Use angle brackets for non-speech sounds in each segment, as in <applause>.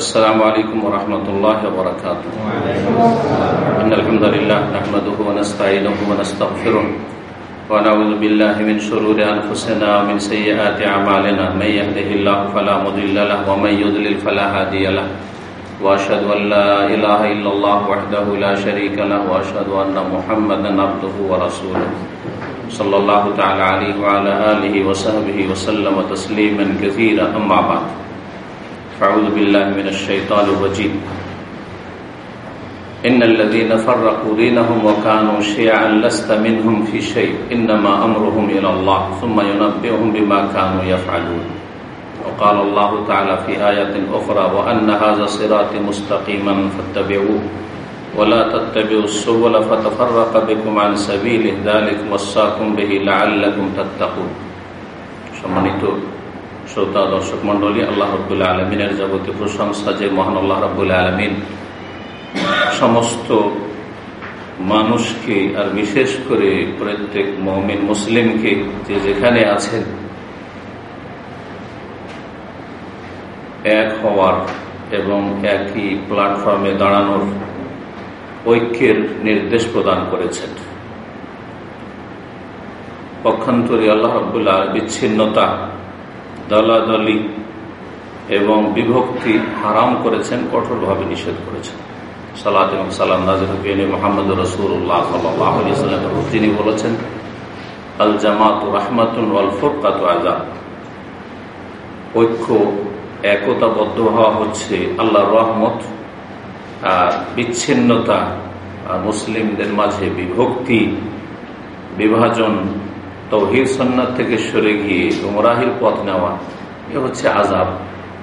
السلام عليكم ورحمة الله وبركاته إن الحمد لله نحمده ونستعينه ونستغفره ونعوذ بالله من شرور أنفسنا ومن سيئات أعمالنا من يهده الله فلا مضل له ومن يضلل فلا هادي له وأشهد أن لا إله إلا الله وحده لا شريك له وأشهد أن محمدا عبده ورسوله صلى الله تعالى عليه وعلى آله وصحبه وسلم تسليما كثيرا أما بعد۔ فأعوذ بالله من الشيطان الرجيم إن الذين فرقوا دينهم وكانوا شيعا لست منهم في شيء إنما أمرهم إلى الله ثم ينبئهم بما كانوا يفعلون وقال الله تعالى في آية أخرى وأن هذا صراط مستقيما فاتبعوه ولا تتبعوا السبل فتفرق بكم عن سبيله ذلك وصاكم به لعلكم تتقون সম্মানিত শ্রোতা, দর্শক মন্ডলী আল্লাহ রবুল্লা আলমিনের যাবতীয় প্রশংসা যে মহান আল্লাহ রবুল্লা আলমিন সমস্ত মানুষকে আর বিশেষ করে প্রত্যেক মহমিন মুসলিমকে যে যেখানে আছেন এক হওয়ার এবং একই প্ল্যাটফর্মে দাঁড়ানোর ঐক্যের নির্দেশ প্রদান করেছেন। পক্ষান্তরে আল্লাহ রবুল্লাহ বিচ্ছিন্নতা দলাদলি এবং বিভক্তি হারাম করেছেন, কঠোরভাবে নিষেধ করেছেন। সালাদ এবং সালাম নাজির মোহাম্মদ রসুল্লাহ সাল্লাম তিনি বলেছেন, আল জামাত রাহমাতুন ওয়াল ফোরকাত আজাদ ঐক্য, একতাবদ্ধ হওয়া হচ্ছে আল্লাহর রহমত আর বিচ্ছিন্নতা মুসলিমদের মাঝে বিভক্তি, বিভাজন তৌহির সন্ন্যাত থেকে সরে গিয়ে গুমরাহির পথ নেওয়া, এ হচ্ছে আজাব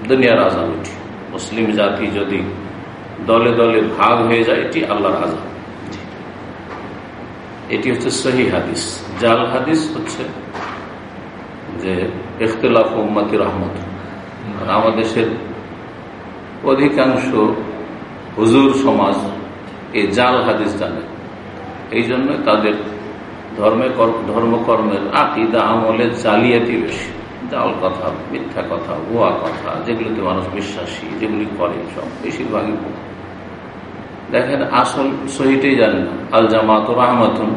দুনিয়ার আজাব এটি। মুসলিম জাতি যদি দলে দলে ভাগ হয়ে যায়, এটি আল্লাহর আজাব এটি হচ্ছে সহি হাদিস। জাল হাদিস হচ্ছে যে ইখতলাফ উম্মতি রহমত। আমাদের দেশের অধিকাংশ হুজুর সমাজ এই জাল হাদিস জানে। এই জন্য তাদের ধর্মে ধর্মকর্মের আকিদা, আমলের জালিয়াতি বেশি। জাল কথা, মিথ্যা কথা, ভুয়া কথা, যেগুলিতে মানুষ বিশ্বাসী, যেগুলি করে, সব বেশিরভাগই দেখেন, আসল সহিটাই জানেন না। আল জামাত রহমাতুন,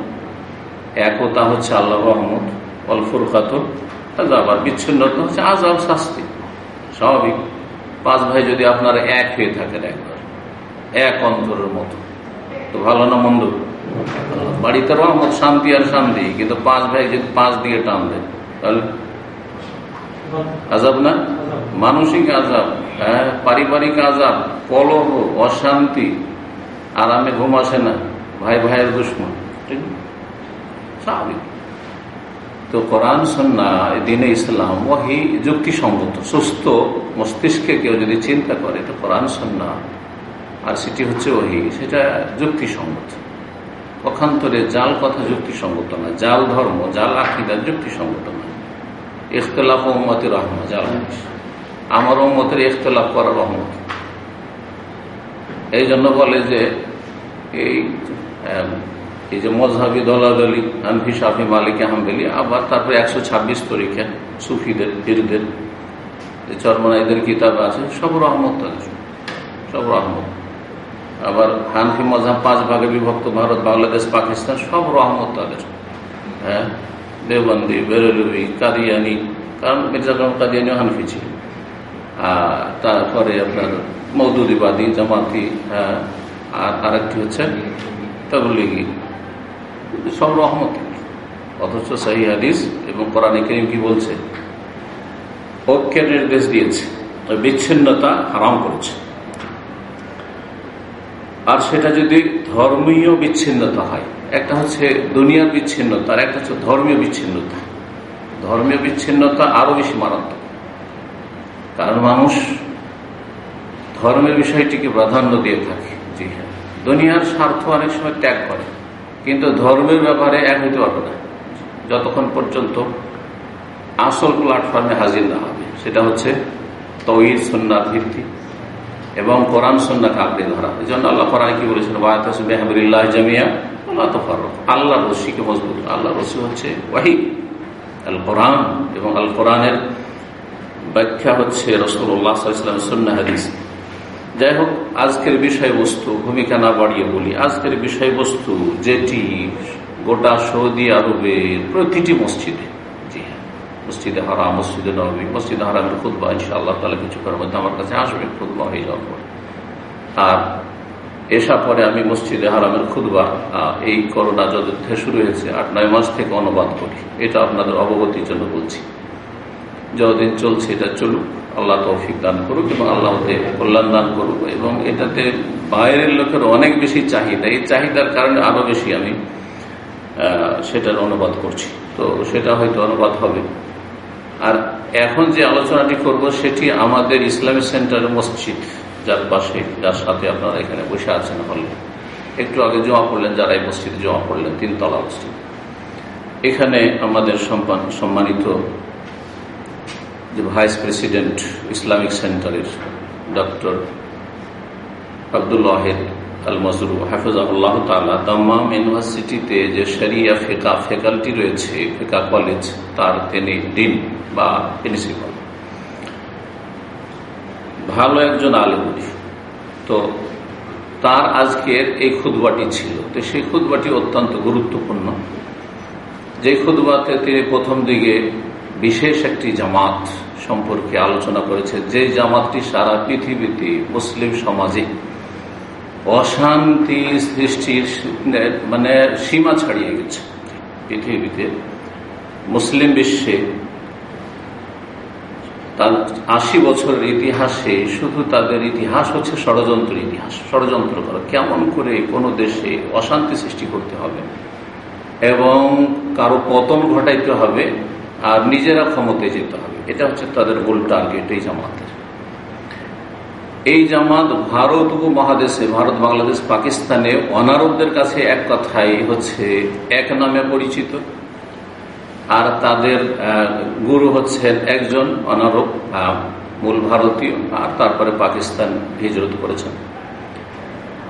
একতা হচ্ছে আল্লাহ রহমত অল ফুরকাত আবার বিচ্ছিন্নতা হচ্ছে আজাব শাস্তি। স্বাভাবিক। পাঁচ ভাই যদি আপনারা এক হয়ে থাকেন একবার, এক অন্তরের মতো। তো ভালো না মন্দ? বাড়িতে রহমত শান্তি আর শান্তি, কিন্তু পাঁচ ভাই যদি পাঁচ দিয়ে টান দেয়, তাহলে আজাব না? মানসিক আজাব হ্যাঁ পারিবারিক আজাব, কলহ, অশান্তি, আরামে ঘুম আসে না, ভাই ভাইয়ের দুশ্মন স্বাভাবিক। তো কোরআন, সন্না দিনে ইসলাম ওহি যুক্তিসঙ্গত, সুস্থ মস্তিষ্কে কেউ যদি চিন্তা করে তো কোরআন, সন্না, আর সেটি হচ্ছে ওহি সেটা যুক্তিসঙ্গত। পক্ষান্তরে জাল কথা যুক্তিসঙ্গত না জাল ধর্ম, জাল আকিদা যুক্তিসঙ্গত না ইখতলাফ ওম্মতি রহমা জাল আমার ওম্মতের ইখতলাফ করা রহমত। এই জন্য বলে যে এই এই যে মজহাবি দলাদলি, আনফি সাফি, মালিক আহমদলি আবার তারপরে একশো ছাব্বিশ তরিকা সুফিদের বীরদের যে চর্মনাইদের কিতাব আছে, সব রহমত তাদের। সব রহমত। আবার হানফি মজাব পাঁচ ভাগে বিভক্ত ভারত, বাংলাদেশ, পাকিস্তান, সব রহমত তাদের। হ্যাঁ? দেবন্দি বেরলুই কাদিয়ানি, কারণ মির্জা কাদিয়ানি হানফি ছিল আর তারপরে আপনার মৌদুদিবাদী জামাতি হ্যাঁ? আর আরেকটি হচ্ছে তবলিগি। সব রহমত। অথচ সাহি হাদিস এবং কোরআনে করিম কি বলছে? ঐক্যের নির্দেশ দিয়েছে। বিচ্ছিন্নতা হারাম করেছে। আর সেটা যদি ধর্মীয় বিচ্ছিন্নতা হয়, একটা হচ্ছে দুনিয়ার বিচ্ছিন্নতা, আর একটা হচ্ছে ধর্মীয় বিচ্ছিন্নতা। ধর্মীয় বিচ্ছিন্নতা আরও বেশি মারাত্মক। কারণ মানুষ ধর্মের বিষয়টিকে প্রাধান্য দিয়ে থাকে। জি হ্যাঁ। দুনিয়ার স্বার্থ অনেক সময় ত্যাগ করে, কিন্তু ধর্মের ব্যাপারে এক হইতে পারবে না। যতক্ষণ পর্যন্ত আসল প্ল্যাটফর্মে হাজির না হবে, সেটা হচ্ছে তৈর সন্ন্যার ভিত্তি। এবং কোরআন সন্না কাঁকড়ে ধরা। এই জন্য আল্লাহ কোরআন কি বলেছেন? জামিয়া আল্লাহ আল্লাহ রশিকে মজবুত আল্লাহ রশি হচ্ছে ওয়াহি। আল কোরআন এবং আল কোরআনের ব্যাখ্যা হচ্ছে রসুল্লাহ সাল্লাম সন্না হাদিস। যাই হোক, আজকের বিষয়বস্তু, ভূমিকা না বাড়িয়ে বলি, আজকের বিষয়বস্তু যেটি গোটা সৌদি আরবের প্রতিটি মসজিদে মসজিদে হারাম, মসজিদে নবী, মসজিদে হারামের খুদবা ইনশাআল্লাহ তাহলে কিছুক্ষণের মধ্যে আমার কাছে আসবে খুদবা হয়ে যাওয়ার পরে। আর এসা পরে আমি মসজিদে হারামের খুদবা এই করোনা যুদ্ধে শুরু হয়েছে আট, নয় মাস থেকে অনুবাদ করি। এটা আপনাদের অবগতির জন্য বলছি। যতদিন চলছে এটা চলুক, আল্লাহ তৌফিক দান করুক এবং আল্লাহ কল্যাণ দান করুক এবং এটাতে বাইরের লোকের অনেক বেশি চাহিদা, এই চাহিদার কারণে আরও বেশি আমি সেটার অনুবাদ করছি। তো সেটা হয়তো অনুবাদ হবে। আর এখন যে আলোচনাটি করব সেটি আমাদের ইসলামী সেন্টার মসজিদ, যার পাশে, যার সাথে আপনারা এখানে বসে আছেন হলে। একটু আগে জমা পড়লেন, যারা এই মসজিদে জমা পড়লেন, তিনতলা মসজিদ। এখানে আমাদের সম্মানিত যে ভাইস প্রেসিডেন্ট ইসলামিক সেন্টারের ডক্টর আব্দুল আল মজরু হাফিজাহুল্লাহ তালা দাম্মাম ইউনিভার্সিটিতে যে শরিয়া ফেকা ফ্যাকাল্টি রয়েছে, ফেকা কলেজ, তার তিনি ডিন বা প্রিন্সিপাল। ভালো একজন আলমুনি তো তার আজকের এই খুদবাটি ছিল। তো সেই খুদবাটি অত্যন্ত গুরুত্বপূর্ণ। যে খুদবাতে তিনি প্রথম দিকে বিশেষ একটি জামাত সম্পর্কে আলোচনা করেছে। যে জামাতটি সারা পৃথিবীতে মুসলিম সমাজে অশান্তি সৃষ্টির মানে সীমা ছাড়িয়ে গেছে পৃথিবীতে। মুসলিম বিশ্বে তার আশি বছরের ইতিহাসে শুধু তাদের ইতিহাস হচ্ছে ষড়যন্ত্র ইতিহাস, ষড়যন্ত্র করা। কেমন করে কোনো দেশে অশান্তি সৃষ্টি করতে হবে এবং কারও পতন ঘটাইতে হবে আর নিজেরা ক্ষমতায় যেতে হবে। এটা হচ্ছে তাদের মূল টার্গেট এই জামাতের। এই জামাত ভারত উপমহাদেশে, ভারত, বাংলাদেশ, পাকিস্তানে অনারবদের কাছে এক কথাই হচ্ছে এক নামে পরিচিত। আর তাদের গুরু হচ্ছেন একজন অনারব মূল ভারতীয়, আর তারপরে পাকিস্তান হিজরত করেছেন।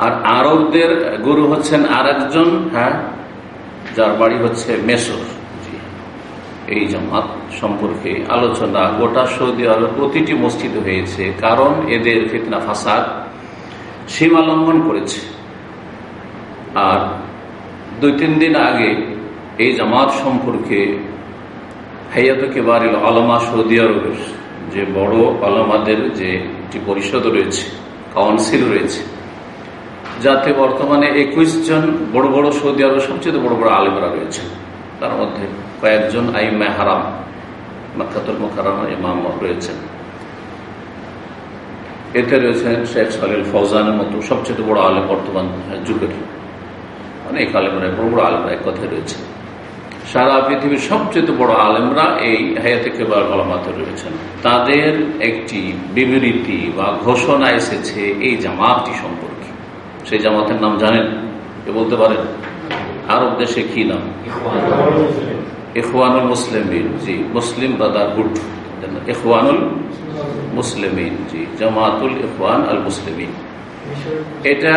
আর আরবদের গুরু হচ্ছেন আর একজন হ্যাঁ যার বাড়ি হচ্ছে মেসর এই জামাত সম্পর্কে আলোচনা। গোটা সৌদি আরব প্রতিটি মসজিদ হয়েছে। কারণ এদের ফিতনা ফাসাদ সীমা লঙ্ঘন করেছে। আর দুই তিন দিন আগে এই জামাত সম্পর্কে হাইয়াত কেবার আলমা সৌদি আরবের যে বড় আলমাদের যে একটি পরিষদ রয়েছে, কাউন্সিল রয়েছে, যাতে বর্তমানে একুশ জন বড় বড় সৌদি আরবের সবচেয়ে বড় বড় আলেমরা রয়েছে তার মধ্যে কয়েকজন আইমা হারাম মাক্ষাতুল মুখারাম ইমাম রয়েছেন। এতে রয়েছেন শেখ সালিল ফৌজানের মতো সবচেয়ে বড় আলেম বর্তমান যুগের। অনেক আলেমরা বড় বড় আলেমরা এক কথায় রয়েছে। সারা পৃথিবীর সবচেয়ে বড় আলেমরা এই হায়াতে কেবার আলমাতে রয়েছেন। তাদের একটি বিবৃতি বা ঘোষণা এসেছে এই জামাতটি সম্পর্কে। সেই জামাতের নাম জানেন? কে বলতে পারেন? আরব দেশে কি নাম? ইখওয়ানুল মুসলিমিন, জি, মুসলিম ব্রাদারহুড ইখওয়ানুল মুসলিমিন, জি, জামাতুল ইখওয়ান আল মুসলিমিন। এটা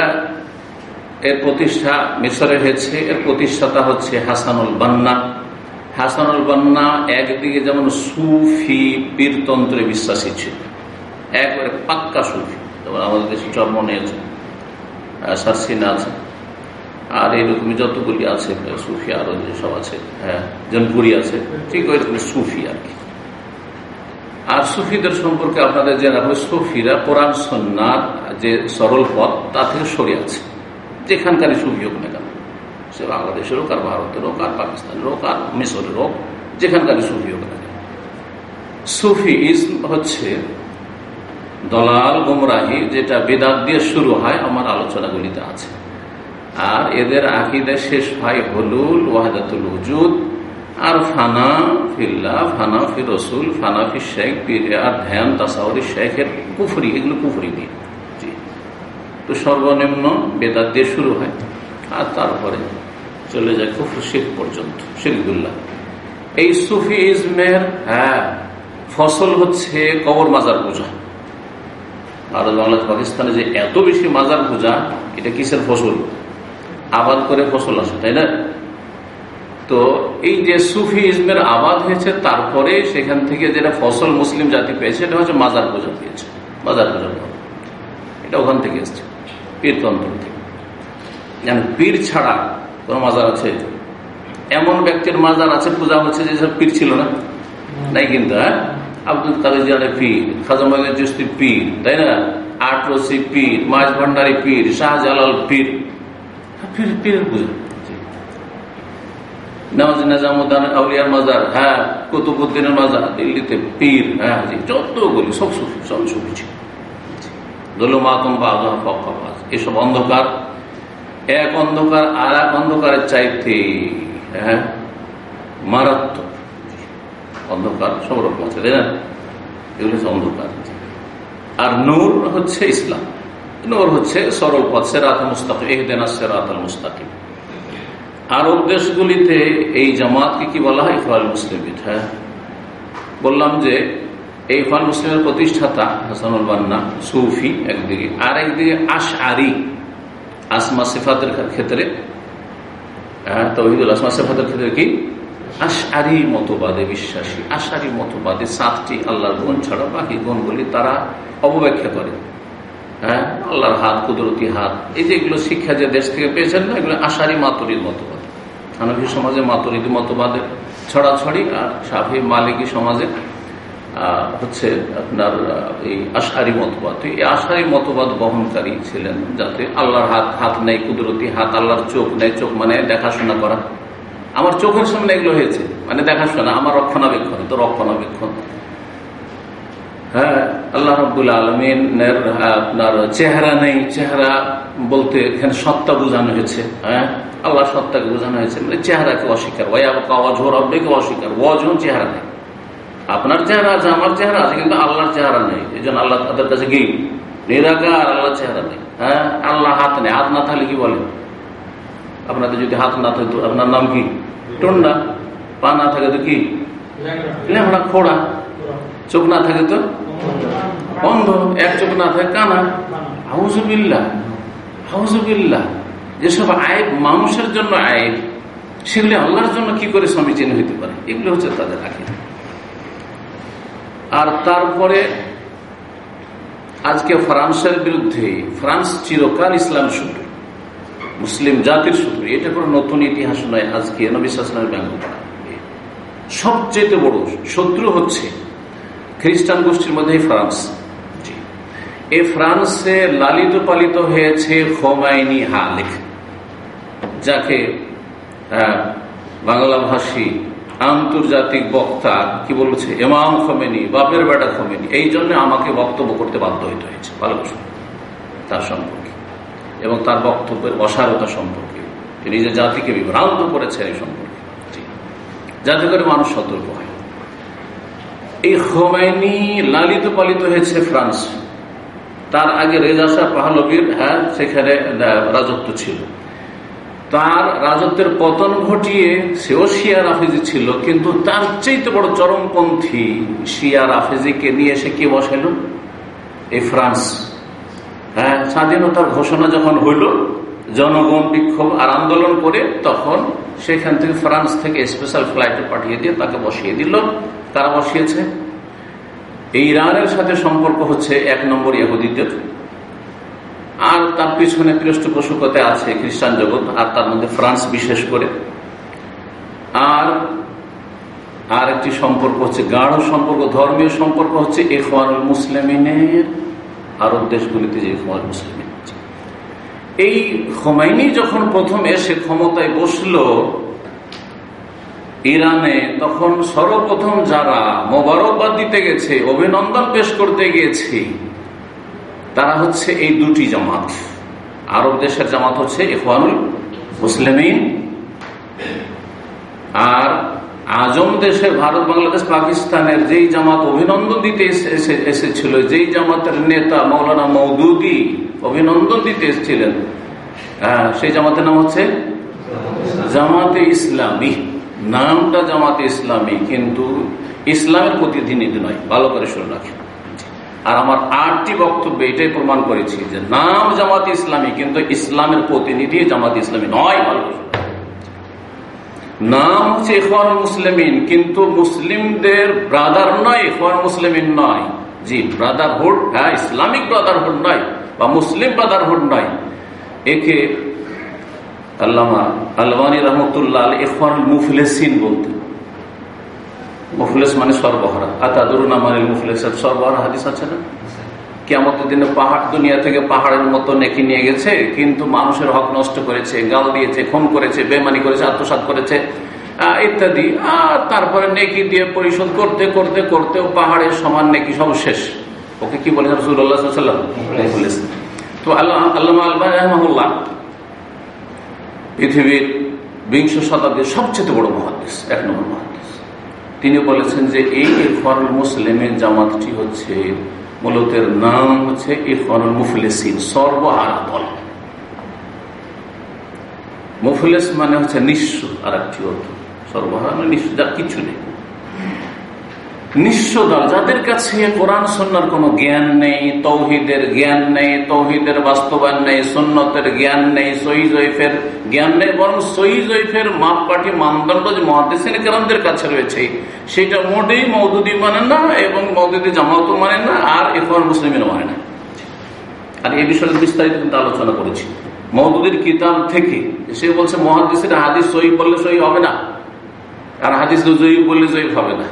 এর প্রতিষ্ঠা মিশরে হয়েছে, এর প্রতিষ্ঠাতা হচ্ছে হাসানুল বান্না। হাসানুল বান্না একদিকে যেমন সুফি পীরতন্ত্রে বিশ্বাসী ছিল, একবারে পাক্কা সুফি, যেমন আমাদের দেশে জন্ম নিয়েছে সারসিনা আছে। আর এইরকমই যতগুলি আছে সুফি আরও যেসব আছে হ্যাঁ জনপুরি আছে, ঠিক ওই সুফি আর কি। আর সুফিদের সম্পর্কে আপনাদের যে রাখবে, সুফিরা কোরআন সন্ন্যার যে সরল পথ, তা থেকে সরে আছে। যেখানকারই সুফি হোক না কেন, সে বাংলাদেশের হোক, আর ভারতের হোক, আর পাকিস্তানের হোক, আর মিশরের হোক, যেখানকারই সুফি হোক না কেন। সুফি হচ্ছে দলাল, গুমরাহি, যেটা বেদাত দিয়ে শুরু হয়, আমার আলোচনাগুলিতে আছে। আর এদের আকিদা শেষ হয় হলুল ওয়াহাদাতুল উজুদ আর ফানা ফিল্লা ফানা ফি রসুল ফানা ফি শেখ পীরে আর ধ্যান তাসাউরি শেখের পুফরি এগুলো পুফরি দিয়ে। তো সর্বনিম্ন বেদাত দিয়ে শুরু হয়। আর তারপরে চলে যায় কুফর শেখ পর্যন্ত শেখদুল্লাহ এই সুফি ইজমের হ্যাঁ ফসল হচ্ছে কবর মাজার পূজা। ভারত, বাংলাদেশ, পাকিস্তানে যে এত বেশি মাজার পূজা, এটা কিসের ফসল? আবাদ করে ফসল আসে, তাই না? তো এই যে সুফি ইজমের আবাদ হয়েছে, তারপরে সেখান থেকে যেটা ফসল মুসলিম জাতি পেয়েছে এটা হচ্ছে মাজার পূজা পেয়েছে মাজার পূজা এটা ওখান থেকে এসছে, পীরতন্ত্র থেকে। পীর ছাড়া কোন মাজার আছে, এমন ব্যক্তির মাজার আছে, পূজা হচ্ছে যে সব পীর ছিল না? নাই কিন্তু হ্যাঁ? আব্দুল কাদের জানে পীর, খাজা মহিনী পীর, তাই না? আটরসি পীর মাছ ভান্ডারী পীর, শাহজালাল পীর এসব অন্ধকার এক অন্ধকার আর এক অন্ধকারের চাইতে হ্যাঁ মারাত্মক অন্ধকার সব রকম আছে তাই না এগুলো হচ্ছে অন্ধকার আর নূর হচ্ছে ইসলাম নূর হচ্ছে সরল পথ সেরাত মুস্তাকিম এহদেনা সেরাত মুস্তাকিম। আরব দেশগুলিতে এই জামাতকে কি বলা হয়? ইফাল মুসলিম হ্যাঁ। বললাম যে এই ইফাল মুসলিমের প্রতিষ্ঠাতা হাসানুল বান্না সুফি একদিকে আর একদিকে আশ আরি আসমা সিফাতের ক্ষেত্রে। হ্যাঁ, তহিদুল আসমা সিফাতের ক্ষেত্রে কি? আশারি মতবাদে বিশ্বাসী আশারি মতবাদে সাতটি আল্লাহর গুণ ছাড়া বাকি গুণগুলি তারা অবব্যাখ্যা করে। হ্যাঁ? আল্লাহর হাত, কুদরতি হাত। এই যে এগুলো শিক্ষা যে দেশ থেকে পেয়েছেন না, এগুলো আশারি মাতুরির মতবাদ। হানফি সমাজে মাতুরিদি মতবাদের ছড়াছড়ি, আর সাফি মালিকী সমাজে হচ্ছে আপনার এই আশারি মতবাদ। এই আশারি মতবাদ বহনকারী ছিলেন যাতে আল্লাহর হাত হাত নেই, কুদরতি হাত, আল্লাহর চোখ নেই, চোখ মানে দেখাশোনা করা। আমার চোখের সামনে এগুলো হয়েছে মানে দেখাশোনা, আমার রক্ষণাবেক্ষণ, তো রক্ষণাবেক্ষণ। হ্যাঁ আল্লাহ রব্দুল আলমিনের আপনার চেহারা নেই, চেহারা বলতে এখানে সত্তা বোঝানো হয়েছে হ্যাঁ? আল্লাহ সত্তাকে বোঝানো হয়েছে মানে চেহারাকে অস্বীকার। ওয়াজহর অব্যকে অস্বীকার ওয়াজও চেহারা নেই। আপনার চেহারা আছে, আমার চেহারা আছে, কিন্তু আল্লাহর চেহারা নেই। এই জন্য আল্লাহ তাদের কাছে কি? নিরাকার আল্লাহ চেহারা নেই হ্যাঁ? আল্লাহ হাত নেই, হাত না থাকলে কি বলে? আপনাদের যদি হাত না থাকতো, আপনার নাম কি? টন্ডা। পা না থাকে তো কি? লেমড়া খোড়া। চোখ না থাকে তো অন্ধ এক চোখ না থাকে, কানা। হাউজুবিল্লা হাউজুবিল্লা যেসব আয়েব, মানুষের জন্য আয়েব, সেগুলি আল্লাহর জন্য কি করে সমীচীন হইতে পারে? এগুলো হচ্ছে তাদের আগে আর তারপরে আজকে ফ্রান্সের বিরুদ্ধে, ফ্রান্স চিরকাল ইসলাম শুরু মুসলিম জাতির শত্রু। এটা কোনো নতুন ইতিহাস নয়, আজকে নবিশ্বাসনের ব্যঙ্গ করা সবচেয়ে বড় শত্রু হচ্ছে খ্রিস্টান গোষ্ঠীর মধ্যে ফ্রান্স। এই ফ্রান্সে লালিত পালিত হয়েছে খোমাইনি হালেক যাকে বাংলা ভাষী আন্তর্জাতিক বক্তা কি বলছে? এমাম খমেনি, বাপের বেটা খমেনি, এই জন্য আমাকে বক্তব্য করতে বাধ্য হইতে হয়েছে। ভালো তার সম্পর্কে। এবং তার বক্তব্যের অসারতা সম্পর্কে। যে জাতিকে বিভ্রান্ত করেছে এই সম্পর্কে। যাতে করে মানুষ সতর্ক হয়। এই খোমাইনি লালিত পালিত হয়েছে ফ্রান্স। তার আগে রেজাসা পাহলবির হ্যাঁ সেখানে রাজত্ব ছিল। তার রাজত্বের পতন ঘটিয়ে সেও শিয়া রাফেজি ছিল, কিন্তু তার চাইতে বড় চরমপন্থী শিয়া রাফেজিকে নিয়ে এসে কে বসাইল? এই ফ্রান্স। হ্যাঁ স্বাধীনতার ঘোষণা যখন হইল, জনগণ বিক্ষোভ আর আন্দোলন করে, তখন সেখান থেকে ফ্রান্স থেকে স্পেশাল ফ্লাইটে পাঠিয়ে দিয়ে তাকে বসিয়ে দিল। তারা বসিয়েছে এই ইরানের সাথে সম্পর্ক হচ্ছে এক নম্বর ইহুদিদের আর তার পিছনে পৃষ্ঠপোষকতে আছে খ্রিস্টান জগৎ, আর তার মধ্যে ফ্রান্স বিশেষ করে। আর আর একটি সম্পর্ক হচ্ছে গাঢ় সম্পর্ক, ধর্মীয় সম্পর্ক হচ্ছে এখওয়ানুল মুসলিমিনের, আরব দেশগুলিতে যে এখওয়ান মুসলিমিন এই খোমাইনি যখন প্রথম এসে ক্ষমতায় বসল ইরানে তখন সর্বপ্রথম যারা মোবারকবাদ দিতে গেছে, অভিনন্দন পেশ করতে গিয়েছে, তারা হচ্ছে এই দুটি জামাত। আরব দেশের জামাত হচ্ছে ইফানুল মুসলিমিন আর আজম দেশের ভারত, বাংলাদেশ, পাকিস্তানের যেই জামাত অভিনন্দন দিতে এসেছিল, যেই জামাতের নেতা মৌলানা মৌদুদি অভিনন্দন দিতে এসেছিলেন সেই জামাতের নাম হচ্ছে জামাতে ইসলামী। নামটা জামাতে ইসলামী, কিন্তু ইসলামের প্রতিনিধি নয়। ভালো করে শুনে রাখেন। আর আমার আটটি বক্তব্য এটাই প্রমাণ করেছি যে নাম জামাত ইসলামী, কিন্তু ইসলামের প্রতিনিধি জামাত ইসলামী নয়। ভালো নাম হচ্ছে ইফান মুসলিমিন, কিন্তু মুসলিমদের ব্রাদার নয় ইফান মুসলিমিন নয়। জি, ব্রাদারহুড হ্যাঁ ইসলামিক ব্রাদারহুড নয় বা মুসলিম ব্রাদারহুড নয়। একে আল্লামা আলবানী রহমতুল্লাহ ইফান মুফলেসিন বলতেন। মুফলেস মানে সর্বহারা। মানে সর্বহারা হাদিস আছে না? কেমন দিনে পাহাড়, দুনিয়া থেকে পাহাড়ের মতো নেকি নিয়ে গেছে, কিন্তু মানুষের হক নষ্ট করেছে, গাল দিয়েছে, খুন করেছে বেমানি করেছে আত্মসাত করেছে ইত্যাদি। আর তারপরে নেকি দিয়ে পরিশোধ করতে করতে করতে পাহাড়ের সমান নেকি সব শেষ। ওকে কি বলেছেন রসুল্লাহাম তো আল্লাহ আল্লাহ আলবাহ রহমাল্লাহ পৃথিবীর বিংশ শতাব্দীর সবচেয়ে বড় মহাদেশ এক নম্বর মহাদেশ তিনি বলেছেন যে এই ইরফানুল মুসলিমের জামাতটি হচ্ছে, মূলতের নাম হচ্ছে ইরফানুল মুফলেসিন সর্বহারা দল মুফলেস মানে হচ্ছে নিঃস্ব আর একটি অর্থ। সর্বহারা মানে নিঃস্ব, যার কিছু নেই। নিঃস্ব দল যাদের কাছে কোরআন সন্ন্যার কোনো জ্ঞান নেই, তৌহিদের জ্ঞান নেই, তৌহিদের বাস্তবায়ন নেই সন্ন্যতের জ্ঞান নেই, সহি জয়ফের জ্ঞান নেই, বরং সহি জয়ফের মাপকাঠি মানদণ্ড যে মহাদেশের কেরামদের কাছে রয়েছে, সেটা মোটেই মৌদুদি মানে না এবং মৌদুদি জামাত মানে না, আর এখন মুসলিমের মানে না। আর এই বিষয়ে বিস্তারিত কিন্তু আলোচনা করেছি। মৌদুদির কিতাব থেকে সে বলছে মহাদেশের হাদিস সহি বললে সহি হবে না, আর হাদিস জয়ী বললে জয়ী হবে না।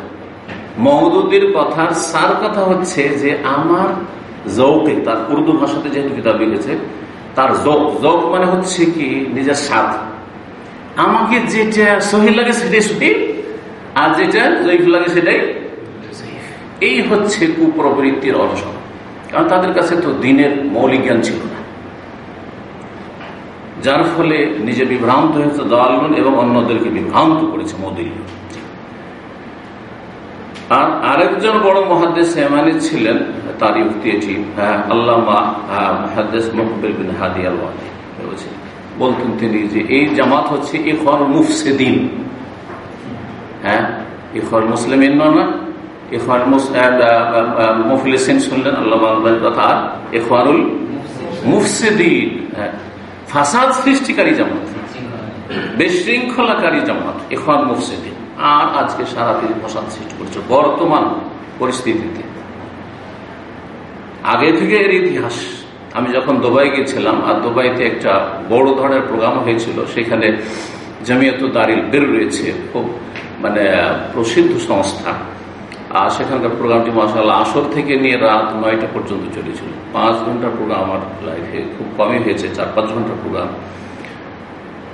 মৌদুদির কথার সার কথা হচ্ছে যে আমার জৌকে, তার উর্দু ভাষাতে যেহেতু কিতাব লিখেছে, তার জোক জোক মানে হচ্ছে কি নিজের স্বাদ। আমাকে যেটা সহি লাগে সেটাই সহি আর যেটা জৈফ লাগে সেটাই এই হচ্ছে কুপ্রবৃত্তির অংশ কারণ তাদের কাছে তো দিনের মৌলিক জ্ঞান ছিল না। যার ফলে নিজে বিভ্রান্ত হয়েছে দয়ালন এবং অন্যদেরকে বিভ্রান্ত করেছে মোদী আর আরেকজন বড় মহাদেশ এমানি ছিলেন তার ইউক্তি এটি হ্যাঁ, আল্লামা মহাদেশ মকবিল বিন হাদি আল বলতেন তিনি যে এই জামাত হচ্ছে ইফর মুফসেদিন। হ্যাঁ ইফর মুসলিম না? ইফর মুফলিসিন শুনলেন আল্লাহ কথা ইফারুল মুফসিদিন। হ্যাঁ ফাসাদ সৃষ্টিকারী জামাত বিশৃঙ্খলাকারী জামাত ইফার মুফসিদিন। আর আজকে সারা পৃথিবী ফসাদ সৃষ্টি করছে বর্তমান পরিস্থিতিতে। আগে থেকে এর ইতিহাস। আমি যখন দুবাই গেছিলাম আর দুবাইতে একটা বড় ধরনের প্রোগ্রাম হয়েছিল, সেখানে জামিয়াত দারিল বের রয়েছে, খুব মানে প্রসিদ্ধ সংস্থা। আর সেখানকার প্রোগ্রামটি মাসাল আসর থেকে নিয়ে রাত নয়টা পর্যন্ত চলেছিল। পাঁচ ঘণ্টার প্রোগ্রাম আমার লাইফে খুব কমই হয়েছে, চার পাঁচ ঘণ্টার প্রোগ্রাম।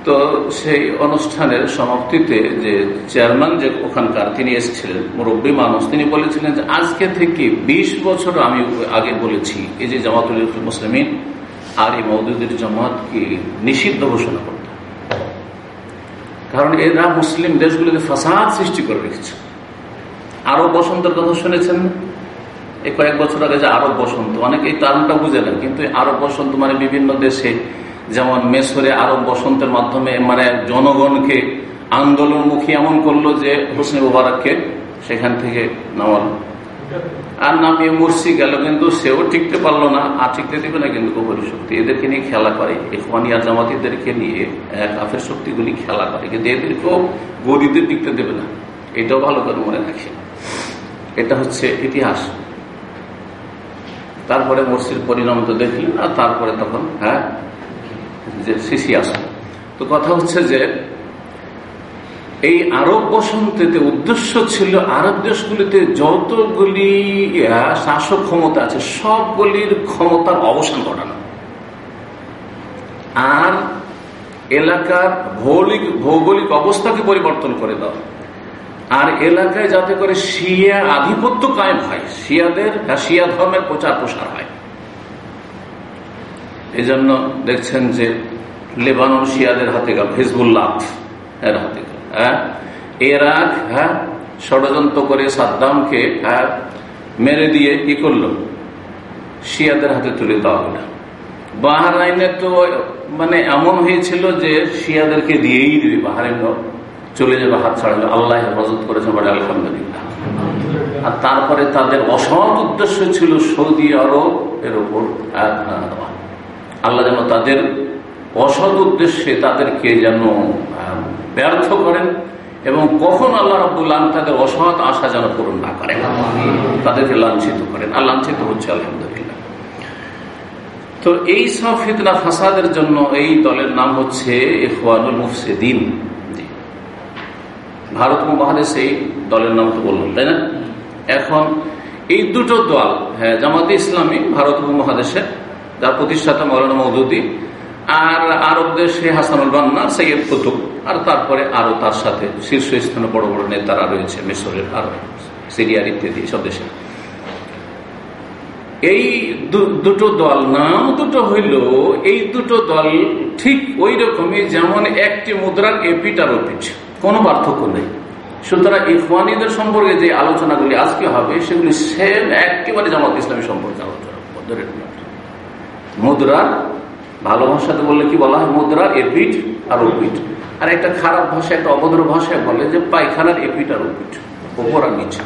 তো সেই অনুষ্ঠানের সমাপ্তিতে যে চেয়ারম্যান যে ওখানকার তিনি এসেছিলেন, মুরব্বী মানুষ, তিনি বলেছিলেন যে আজকে থেকে ২০ বছর আমি আগে বলেছি, এই যে জামাতুল মুসলিমিন আর এই মৌদুদের জামাতকে নিষিদ্ধ ঘোষণা করত। কারণ এরা মুসলিম দেশগুলিতে ফাসাদ সৃষ্টি করে রেখেছে। আরও বসন্তের কথা শুনেছেন, এই কয়েক বছর আগে যে আরব বসন্ত অনেকে এই টার্মটা বুঝে নেন কিন্তু আরব বসন্ত মানে বিভিন্ন দেশে যেমন মেসরে আরব বসন্তের মাধ্যমে মানে জনগণকে আন্দোলনমুখী এমন করল যে হোসনে মুবারককে সেখান থেকে নামাল। আর নামিয়ে মুর্শি গেল, কিন্তু সেও টিকতে পারল না। আর টিকতে দেবে না কিন্তু কবরী শক্তি। এদেরকে নিয়ে খেলা করে। ইফমানিয়া জামাতিদেরকে নিয়ে কাফের শক্তিগুলি খেলা করে। কিন্তু এদেরকেও গরিদের টিকতে দেবে না। এটাও ভালো করে মনে রাখে। এটা হচ্ছে ইতিহাস। তারপরে মসজিদ পরিণাম তো দেখলেন, আর তারপরে তখন হ্যাঁ যে সিসি আসে তো কথা হচ্ছে যে, এই আরব বসন্তেতে উদ্দেশ্য ছিল আরব দেশগুলিতে যতগুলি শাসক ক্ষমতা আছে, সবগুলির ক্ষমতার অবসান ঘটানো। আর এলাকার ভৌগোলিক ভৌগোলিক অবস্থাকে পরিবর্তন করে দেওয়া আর এলাকায় যাতে করে শিয়া আধিপত্য কায়েম হয়, শিয়াদের, শিয়া ধর্মের প্রচার প্রসার হয়। এই জন্য দেখছেন যে লেবানন শিয়াদের হাতে গেল, হিজবুল্লাহ এর হাতে গেল হ্যাঁ? এরাক হ্যাঁ? ষড়যন্ত্র করে সাদ্দামকে হ্যাঁ? মেরে দিয়ে কি করল? শিয়াদের হাতে তুলে দেওয়া হলো। বাহারাইনে তো মানে এমন হয়েছিল যে শিয়াদেরকে দিয়েই দিবে, বাহারাইন চলে যাবে, হাত ছাড়াবে। আল্লাহ হেফাজত করেছেন বলে আলহামদুলিল্লাহ। আর তারপরে তাদের অসৎ উদ্দেশ্য ছিল সৌদি আরব এর ওপর যেন তাদের অসৎ উদ্দেশ্যে তাদেরকে যেন ব্যর্থ করেন এবং কখন আল্লাহ রবুল্লাহ তাদের অসৎ আশা যেন পূরণ না করেন। তাদেরকে লাঞ্ছিত করেন। আর লাঞ্ছিত হচ্ছে, আলহামদুলিল্লাহ। তো এই সব ফিতনা ফাসাদের জন্য এই দলের নাম হচ্ছে ইফওয়ানুল মুফসিদিন। ভারত মহাদেশ এই দলের নাম তো বললাম, তাই না? এখন এই দুটো দল হ্যাঁ জামাতে ইসলামী ভারত মহাদেশে যার প্রতিষ্ঠাতা মৌলানা মৌদুদ্দি আর আরব দেশে হাসানুল বান্না, সৈয়দ কুতুব। আর তারপরে আরও তার সাথে শীর্ষস্থানে বড় বড় নেতারা রয়েছে, মিশরের আর সিরিয়ার ইত্যাদি সব দেশে। এই দুটো দল, নাম দুটো হইল, এই দুটো দল ঠিক ওই রকমই যেমন একটি মুদ্রার এপিট আর ওপিট কোনো পার্থক্য নেই। সুতরাং ইফওয়ানিদের সম্পর্কে যে আলোচনাগুলি আজকে হবে, সেগুলি সেম একেবারে জামাত ইসলামী সম্পর্কে আলোচনা। মুদ্রার ভালো ভাষাতে বললে কি বলা হয়? মুদ্রার এপিট আর ওপিট আর একটা খারাপ ভাষা একটা অভদ্র ভাষায় বলে যে পায়খানার এপিট আর ওপিট ওপর আর নিচে।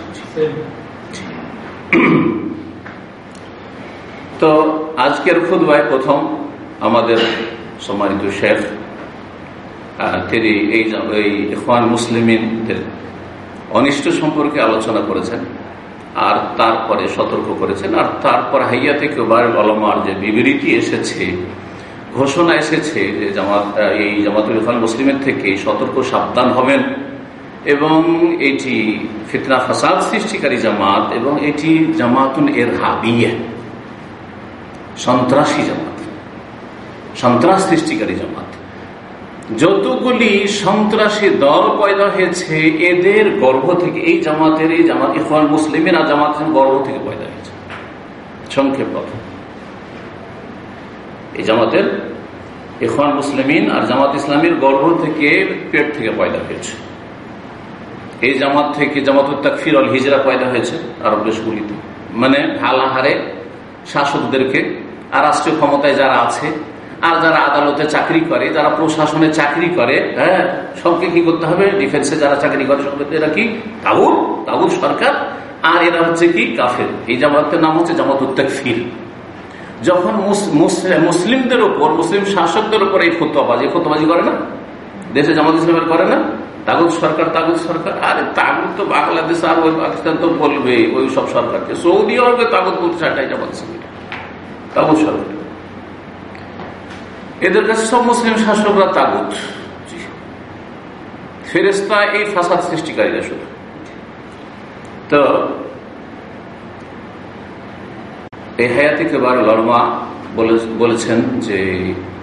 তো আজকের খুদবায় প্রথম আমাদের সম্মানিত শেখ তিনি এই মুসলিমদের অনিষ্ট সম্পর্কে আলোচনা করেছেন। আর তারপরে সতর্ক করেছেন, আর তারপর হাইয়া থেকে অলমার যে বিবৃতি এসেছে, ঘোষণা এসেছে যে জামাত এই জামাতুল ইফান মুসলিমের থেকে সতর্ক, সাবধান হবেন। এবং এটি ফিতনা ফাসাদ সৃষ্টিকারী জামাত এবং এটি জামাতুন এর হাবিয়া সন্ত্রাসী জামাত। সন্ত্রাস সৃষ্টিকারী জামাত। যতগুলি সন্ত্রাসী দল পয়দা হয়েছে, এদের গর্ভ থেকে, এই জামাতের, এই জামাত ইফান আর জামাত গর্ভ থেকে পয়দা হয়েছে। সংক্ষেপ কথা। এই জামাতের ইফান মুসলিমিন আর জামাত ইসলামের গর্ভ থেকে পেট থেকে পয়দা হয়েছে। এই জামাত থেকে জামাত তাকফির অল হিজরা পয়দা হয়েছে আরব দেশগুলিতে। মানে ঢালাহারে শাসকদেরকে আর রাষ্ট্রীয় ক্ষমতায় যারা আছে আর যারা আদালতে চাকরি করে, যারা প্রশাসনে চাকরি করে হ্যাঁ সবকে কি করতে হবে? ডিফেন্সে যারা চাকরি করে, সবকে এরা কি? তাগুর তাগুর সরকার। আর এরা হচ্ছে কি? কাফের। এই জামাতের নাম হচ্ছে জামাত উত্তেকফির যখন মুসলিমদের ওপর মুসলিম শাসকদের উপর এই ফতোয়াবাজি ফতোয়াবাজি করে না? দেশে জামাত ইসলামের করে না? তাগুদ সরকার তাগুদ সরকার। আরে তাগুদ তো বাংলাদেশ আর ওই পাকিস্তান তো বলবে ওই সব সরকারকে। সৌদি আরবে তাগুদ বলতে চারটাই জামাত তাগুদ সরকার। এদের কাছে সব মুসলিম শাসকরা তাগুদ ফেরেস্তা এই ফাসাদ সৃষ্টিকারীরা শুধু। তো, এই হায়াতি কেবার লড়মা বলেছেন যে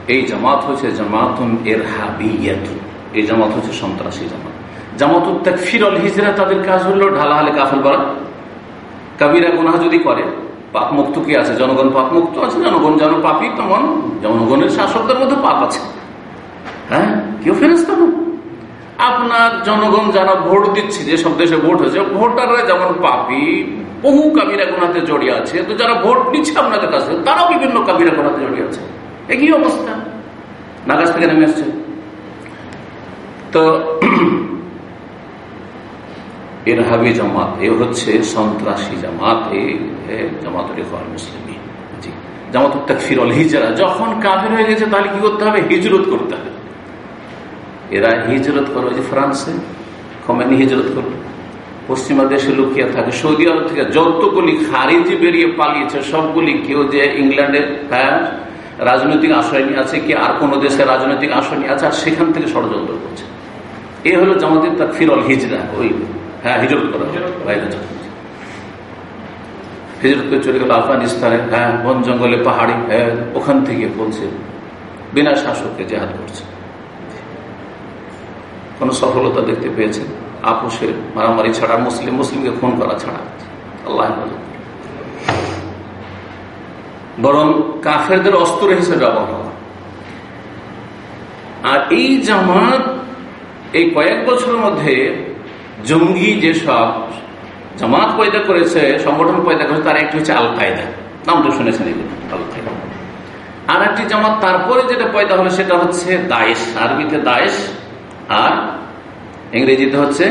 এই জামাত হচ্ছে জামাতুন এর হাবিয়াতুন এই জামাত হচ্ছে সন্ত্রাসী জামাত। জামাত ফিরল হিজরা তাদের কাজ হলো ঢালাহালে কাফল বলা কাবিরা গুনাহ যদি করে পাপ মুক্ত কি আছে? জনগণ পাপ মুক্ত আছে, জনগণ যেন পাপি, তেমন জনগণের শাসকদের মধ্যে পাপ আছে। হ্যাঁ? কেউ ফেরেস্তা না আপনার জনগণ যারা ভোট দিচ্ছে যে সব দেশে ভোট হয়েছে, ভোটাররা যেমন পাপি, বহু কাবিরা গুণাতে জড়িয়ে আছে। তো যারা ভোট নিচ্ছে আপনাদের কাছে, তারাও বিভিন্ন কাবিরা গুণাতে জড়িয়ে আছে। একই অবস্থা। নাগাজ থেকে নেমে আসছে। তো এর হাবি জামাত, এ হচ্ছে সন্ত্রাসী জামাত, এ জামাত মুসলিম। জামাত তাকফিরল হিজরা, যখন কাফের হয়ে গেছে তাহলে কি করতে হবে? হিজরত করতে হবে। এরা হিজরত করবে যে ফ্রান্সে কমেনি হিজরত করবে পশ্চিমা দেশে লুকিয়ে থাকে, সৌদি আরব থেকে যতগুলি খারিজি বেরিয়ে পালিয়েছে, সবগুলি কেউ যে ইংল্যান্ডের হ্যাঁ রাজনৈতিক আশ্রয় নিয়ে আছে, কি আর কোন দেশের রাজনৈতিক আশ্রয় নিয়ে আছে, আর সেখান থেকে ষড়যন্ত্র করছে। এ হলো জামাতের তার ফিরল হিজরা, ওই হ্যাঁ হিজরত করা হিজরত করে চলে গেল আফগানিস্তানে হ্যাঁ বন জঙ্গলে পাহাড়ি হ্যাঁ ওখান থেকে বলছে, বিনা শাসককে জেহাদ করছে। কোন সফলতা দেখতে পেয়েছে? আপোষের মারামারি ছাড়া মুসলিম, মুসলিমকে খুন করা ছাড়া। আল্লাহ বরং কাফেরদের অস্ত্র হিসেবে ব্যবহার হওয়া আর এই জামাত এই কয়েক বছরের মধ্যে জঙ্গি যেসব জামাত পয়দা করেছে, সংগঠন পয়দা করেছে, তার একটি হচ্ছে আল কায়দা নাম তো শুনেছেন আল কায়দা আর একটি জামাত তারপরে যেটা পয়দা হলো, সেটা হচ্ছে দায়েশ। আরবিতে দায়েশ, আর ইংরেজিতে হচ্ছে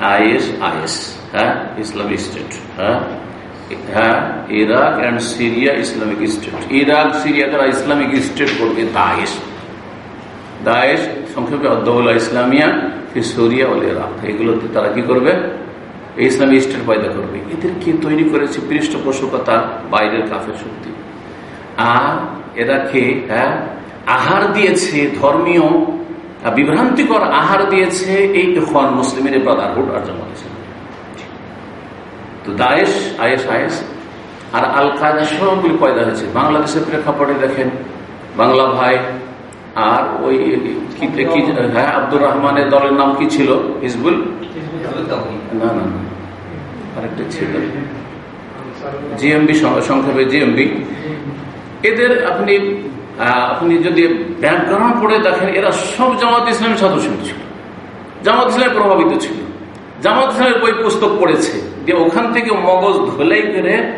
আইএস আইএস। হ্যাঁ ইসলামিক স্টেট। হ্যাঁ হ্যাঁ Iraq and Syria Islamic state. Iraq, Syria তারা ইসলামিক স্টেট করবে দায়েশ। দায়েশ, সংক্ষেপে অদ্দৌল্লা ইসলামিয়া। সরিয়া ইরাক এগুলোতে তারা কি করবে? ইসলামী স্টেট পয়দা করবে। এদের কে তৈরি করেছে? পৃষ্ঠপোষকতা বাইরের কাফের শক্তি। আর এরাকে হ্যাঁ আহার দিয়েছে ধর্মীয় বিভ্রান্তিকর আহার দিয়েছে এই ইফান মুসলিমের ব্রাদারহুড আর জামাত তো দায়েশ আয়েস আয়েস আর আল কায়দা সবগুলি পয়দা হয়েছে। বাংলাদেশের প্রেক্ষাপটে দেখেন, বাংলা ভাই আর ওই হ্যাঁ আব্দুর রহমানের দলের নাম কি ছিল? হিজবুল? না না আরেকটা ছিল। জিএমবি সংক্ষেপে জিএমবি। এদের আপনি আপনি যদি ব্যাকগ্রাউন্ড পড়ে দেখেন, এরা সব জামাত ইসলামের সদস্য ছিল। জামাত ইসলামের প্রভাবিত ছিল। জামাত ইসলামের বই পুস্তক পড়েছে। যে ওখান থেকে মগজ ধোলাই করে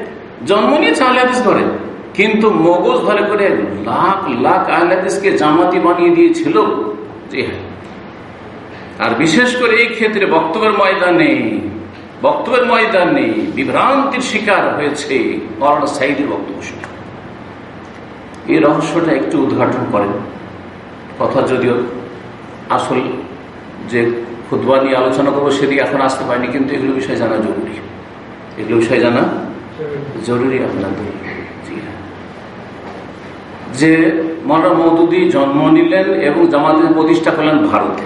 জন্ম নিয়েছে আহলাদিস করে কিন্তু মগজ ভালো করে লাখ লাখ আহলাদিসকে জামাতি বানিয়ে দিয়েছিল। হ্যাঁ। আর বিশেষ করে এই ক্ষেত্রে বক্তব্যের ময়দানে বক্তব্যের ময়দানে বিভ্রান্তির শিকার হয়েছে সাইডের বক্তব্য এই রহস্যটা একটু উদ্ঘাটন করেন। কথা যদিও আসল যে খুদবা নিয়ে আলোচনা করব সেদিকে এখন আসতে পারিনি কিন্তু এগুলো বিষয় জানা জরুরি। এগুলো বিষয় জানা জরুরি আপনাদের। যে মৌলানা মৌদুদি জন্ম নিলেন এবং জামাতের প্রতিষ্ঠা করলেন ভারতে।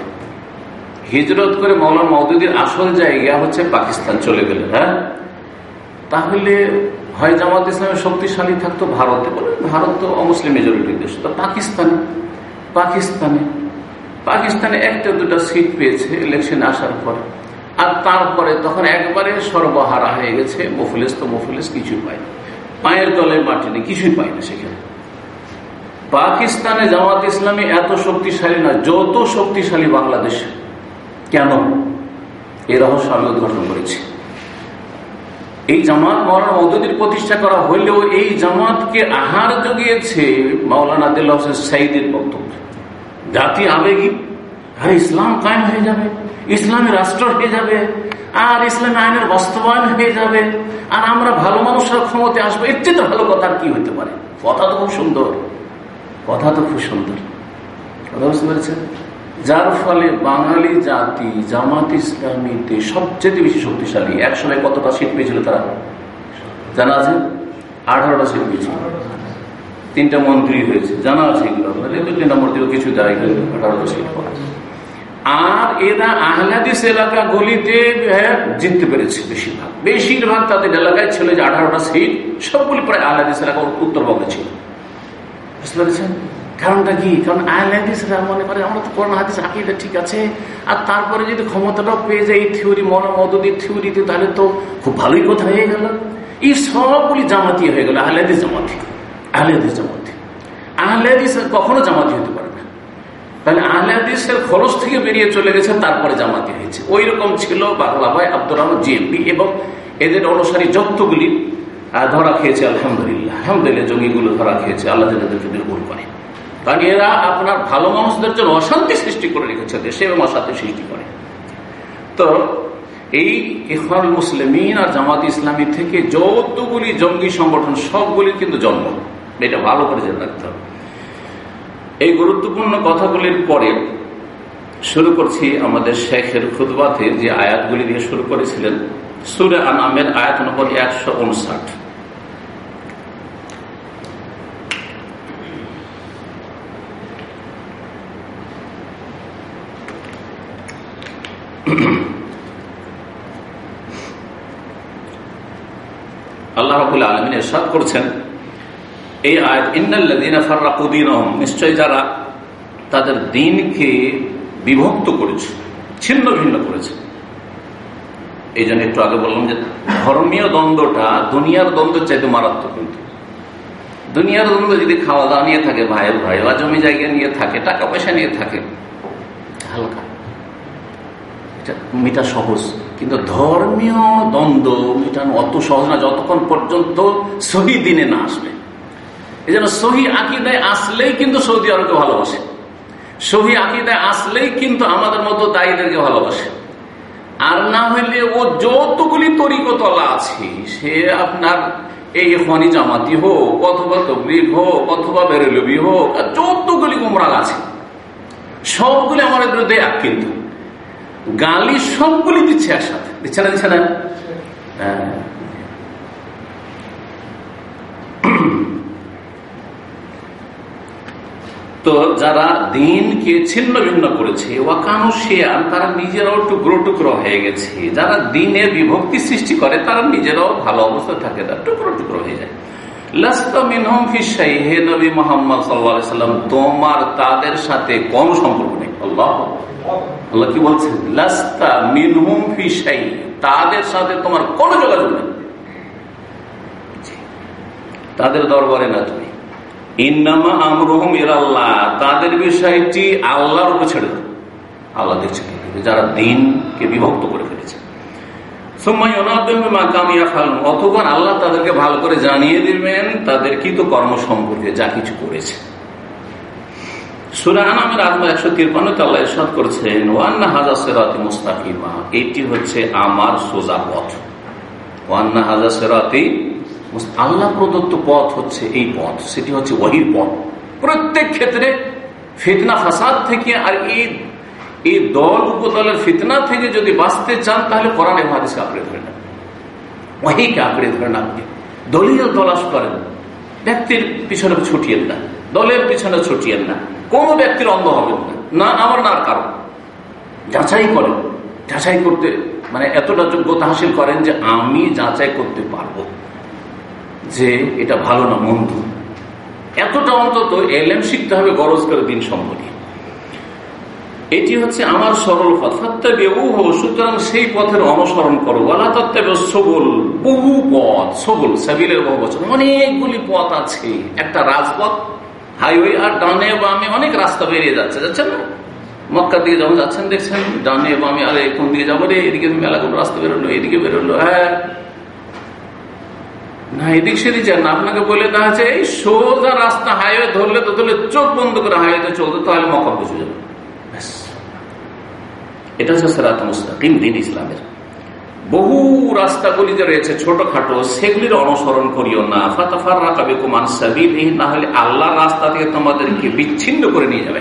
হিজরত করে মৌলানা মৌদুদির আসল জায়গা হচ্ছে পাকিস্তান, চলে গেলেন হ্যাঁ? তাহলে হয় জামাত ইসলামের শক্তিশালী থাকতো ভারতে বলে, ভারত তো অমুসলিম মেজরিটির দেশ, তো পাকিস্তানে পাকিস্তানে। পাকিস্তানে একটা দুটা সিট পেয়েছে ইলেকশন আসার পর। আর তারপরে তখন একবারে সর্বহারা হয়ে গেছে, মফুলেস তো মফুলেস, কিছুই পায়নি। পায়ের তলে মাটি নেই, কিছুই পায়নি সেখানে। পাকিস্তানে জামাত ইসলামী এত শক্তিশালী না, যত শক্তিশালী বাংলাদেশ। কেন? এই রহস্য আমি উদ্ঘাটন করেছি। এই জামাত মৌলানা মৌদুদির প্রতিষ্ঠা করা হলেও এই জামাতকে আহার জগিয়েছে মাওলানা দিল হোসেন সাইদের বক্তব্য। জাতি আবেগী, আর ইসলাম কায়েম হয়ে যাবে, ইসলামী রাষ্ট্র হয়ে যাবে, আর ইসলামী আইনের বাস্তবায়ন হয়ে যাবে, আর আমরা ভালো মানুষের ক্ষমতা আসব, এর চেয়ে ভালো কথা কি হইতে পারে? কথা তো খুব সুন্দর। কথা তো খুব সুন্দর। কথা বুঝতে পেরেছেন? যার ফলে বাঙালি জাতি জামাত ইসলামীতে সবচেয়ে বেশি শক্তিশালী একসময় কতটা সিট পেয়েছিল তারা? জানা আছে? আঠারোটা সিট পেয়েছিল। তিনটা মন্ত্রী হয়েছে জানা আছে এগুলো। তিনটা মন্ত্রী কিছু যায় আঠারোটা সিট আর এরা আহলাদিস এলাকা গলিতে হ্যাঁ, জিততে পেরেছে বেশিরভাগ। বেশিরভাগ তাদের এলাকায় ছিল যে আঠারোটা সিট সবগুলি প্রায় আহলাদিস এলাকা উত্তরবঙ্গে ছিল। বুঝতে পেরেছেন কারণটা কি? কারণ আহলাদিসরা মনে করে, আমরা তো করোনা হাদিস, আকিদা ঠিক আছে, আর তারপরে যদি ক্ষমতাটাও পেয়ে যায় এই থিওরি মনোমদুদির থিওরিতে, তাহলে তো খুব ভালোই কথা হয়ে গেল। এই সবগুলি জামাতি হয়ে গেল আহলাদিস জামাতি। আহলাদিস জামাতি। আহলাদিস কখনো জামাতি হতে পারে না। তাহলে আহলাদিসের খরচ থেকে বেরিয়ে চলে গেছে, তারপরে জামাতি হয়েছে। ওই রকম ছিল বাংলা ভাই আব্দুর রহমান জিএমপি এবং এদের অনুসারী যতগুলি ধরা খেয়েছে আলহামদুলিল্লাহ। আলহামদুলিল্লাহ জঙ্গিগুলো ধরা খেয়েছে, আল্লাহ তাদেরকে নির্ভর করে। কারণ এরা আপনার ভালো মানুষদের জন্য অশান্তি সৃষ্টি করে রেখেছে, দেশে এবং অশান্তি সৃষ্টি করে। তো এই ইফানুল মুসলিমিন আর জামাত ইসলামী থেকে যতগুলি জঙ্গি সংগঠন সবগুলি কিন্তু জন্ম। এটা ভালো করে জেনে রাখতে হবে। এই গুরুত্বপূর্ণ কথাগুলির পরে শুরু করছি আমাদের শেখের খুদবাতে যে আয়াতগুলি দিয়ে শুরু করেছিলেন। সুরে <clears throat> আনামের আয়াত নম্বর একশো উনষাট আল্লাহ রাবুল আলমিন এরশাদ করছেন, এই নিশ্চয় যারা তাদের দিনকে বিভক্ত করেছে, ছিন্ন ভিন্ন করেছে। এই জন্য একটু আগে বললাম যে ধর্মীয় দ্বন্দ্বটা দুনিয়ার দ্বন্দ্বের চাইতে মারাত্মক কিন্তু। দুনিয়ার দ্বন্দ্ব যদি খাওয়া দাওয়া নিয়ে থাকে ভাইয়ের ভাই বা জমি জায়গা নিয়ে থাকে, টাকা পয়সা নিয়ে থাকে, হালকা। মিটা সহজ। কিন্তু ধর্মীয় দ্বন্দ্ব মিটানো অত সহজ না, যতক্ষণ পর্যন্ত সহি দিনে না আসবে। এই জন্য সহি আকিদায় আসলেই কিন্তু সৌদি আরবকে ভালোবাসে। সহি আকিদায় আসলেই কিন্তু আমাদের মতো দায়ীদেরকে ভালোবাসে। আর না হইলে ও যতগুলি তরিকতলা আছে, সে আপনার এই ফনি জামাতি হোক, অথবা তবলিগ হোক, অথবা বেরেলবি হোক, আর যতগুলি গুমরাগ আছে, সবগুলি আমাদের বিরুদ্ধে এক কিন্তু। গালি সবগুলি দিচ্ছে একসাথে। দিচ্ছে না দিচ্ছে না? হ্যাঁ। যারা দিনকে ছিন্ন ভিন্ন করেছে তারা নিজেরাও টুকরো টুকরো হয়ে গেছে। যারা দিনের বিভক্তি সৃষ্টি করে, তারা নিজেরাও ভালো অবস্থায় থাকে, তারা টুকরো টুকরো হয়ে যায়। তোমার তাদের সাথে কোন সম্পর্ক নেই। আল্লাহ। কি বলছেন? তাদের সাথে তোমার কোন যোগাযোগ নেই। তাদের দরবারে না তুমি। ইন্নামা আমরুহম ইরাল্লাহ তাদের বিষয়টি আল্লাহর উপর ছেড়ে দেয় আল্লাহ দেখছে যারা দিনকে বিভক্ত করে ফেলেছে। আল্লাহ তাদেরকে ভালো করে জানিয়ে দিবেন, তাদের কি তো কর্ম সম্পর্কে যা কিছু করেছে। একশো আল্লাহ করেছেন ওয়ান্না মুস্তাকিমা। এটি হচ্ছে আমার সোজা পথ। ওয়ান্না হাজা সেরাতি আল্লাহ প্রদত্ত পথ হচ্ছে এই পথ, সেটি হচ্ছে ওহির পথ। প্রত্যেক ক্ষেত্রে ফিতনা, ফাসাদ থেকে আর এই এই দল উপদলের ফিতনা থেকে যদি বাঁচতে চান, তাহলে কোরআন হাদিসকে আঁকড়ে ধরে না ওহিকে আঁকড়ে ধরে না আপনি দলীয় তলাশ করেন। ব্যক্তির পিছনে ছুটিয়েন না। দলের পিছনে ছুটিয়েন না। কোন ব্যক্তির অঙ্গ হবেন না। না আমার, না কারণ যাচাই করেন। যাচাই করতে মানে এতটা যোগ্যতা হাসিল করেন যে আমি যাচাই করতে পারব। যে এটা ভালো না মন্দ। এতটা অন্তত এলএম শিখতে হবে গরজ করে দিন সম্পর্কে। এটি হচ্ছে আমার সরল পথ। সুতরাং সেই পথের অনুসরণ করো। বলা তত্ত্বে সবল, বহু পথ, সবল, সাবিলের বহু বছর অনেকগুলি পথ আছে। একটা রাজপথ, হাইওয়ে, আর ডানে বামে অনেক রাস্তা বেরিয়ে যাচ্ছে। যাচ্ছেন? না মক্কার দিকে যখন যাচ্ছেন, দেখছেন, ডানে বামে, আরে কোন দিকে যাব রে? এদিকে মেলাগুলো, রাস্তা বেরোলো, এদিকে বেরোলো। হ্যাঁ না এদিক সেদিক না আপনাকে বলে দেওয়া এই সোজা রাস্তা হাইওয়ে ধরলে তো ধরলে চোখ বন্ধ করে চলতো, তাহলে মক্কা বুঝে যাবে। এটা হচ্ছে সেরাত মুস্তাকিম, দিন ইসলামের। বহু রাস্তাগুলি যে রয়েছে ছোটখাটো, সেগুলির অনুসরণ করিও না। ফাতাফার রাখাবে না হলে আল্লাহর রাস্তা থেকে তোমাদেরকে বিচ্ছিন্ন করে নিয়ে যাবে।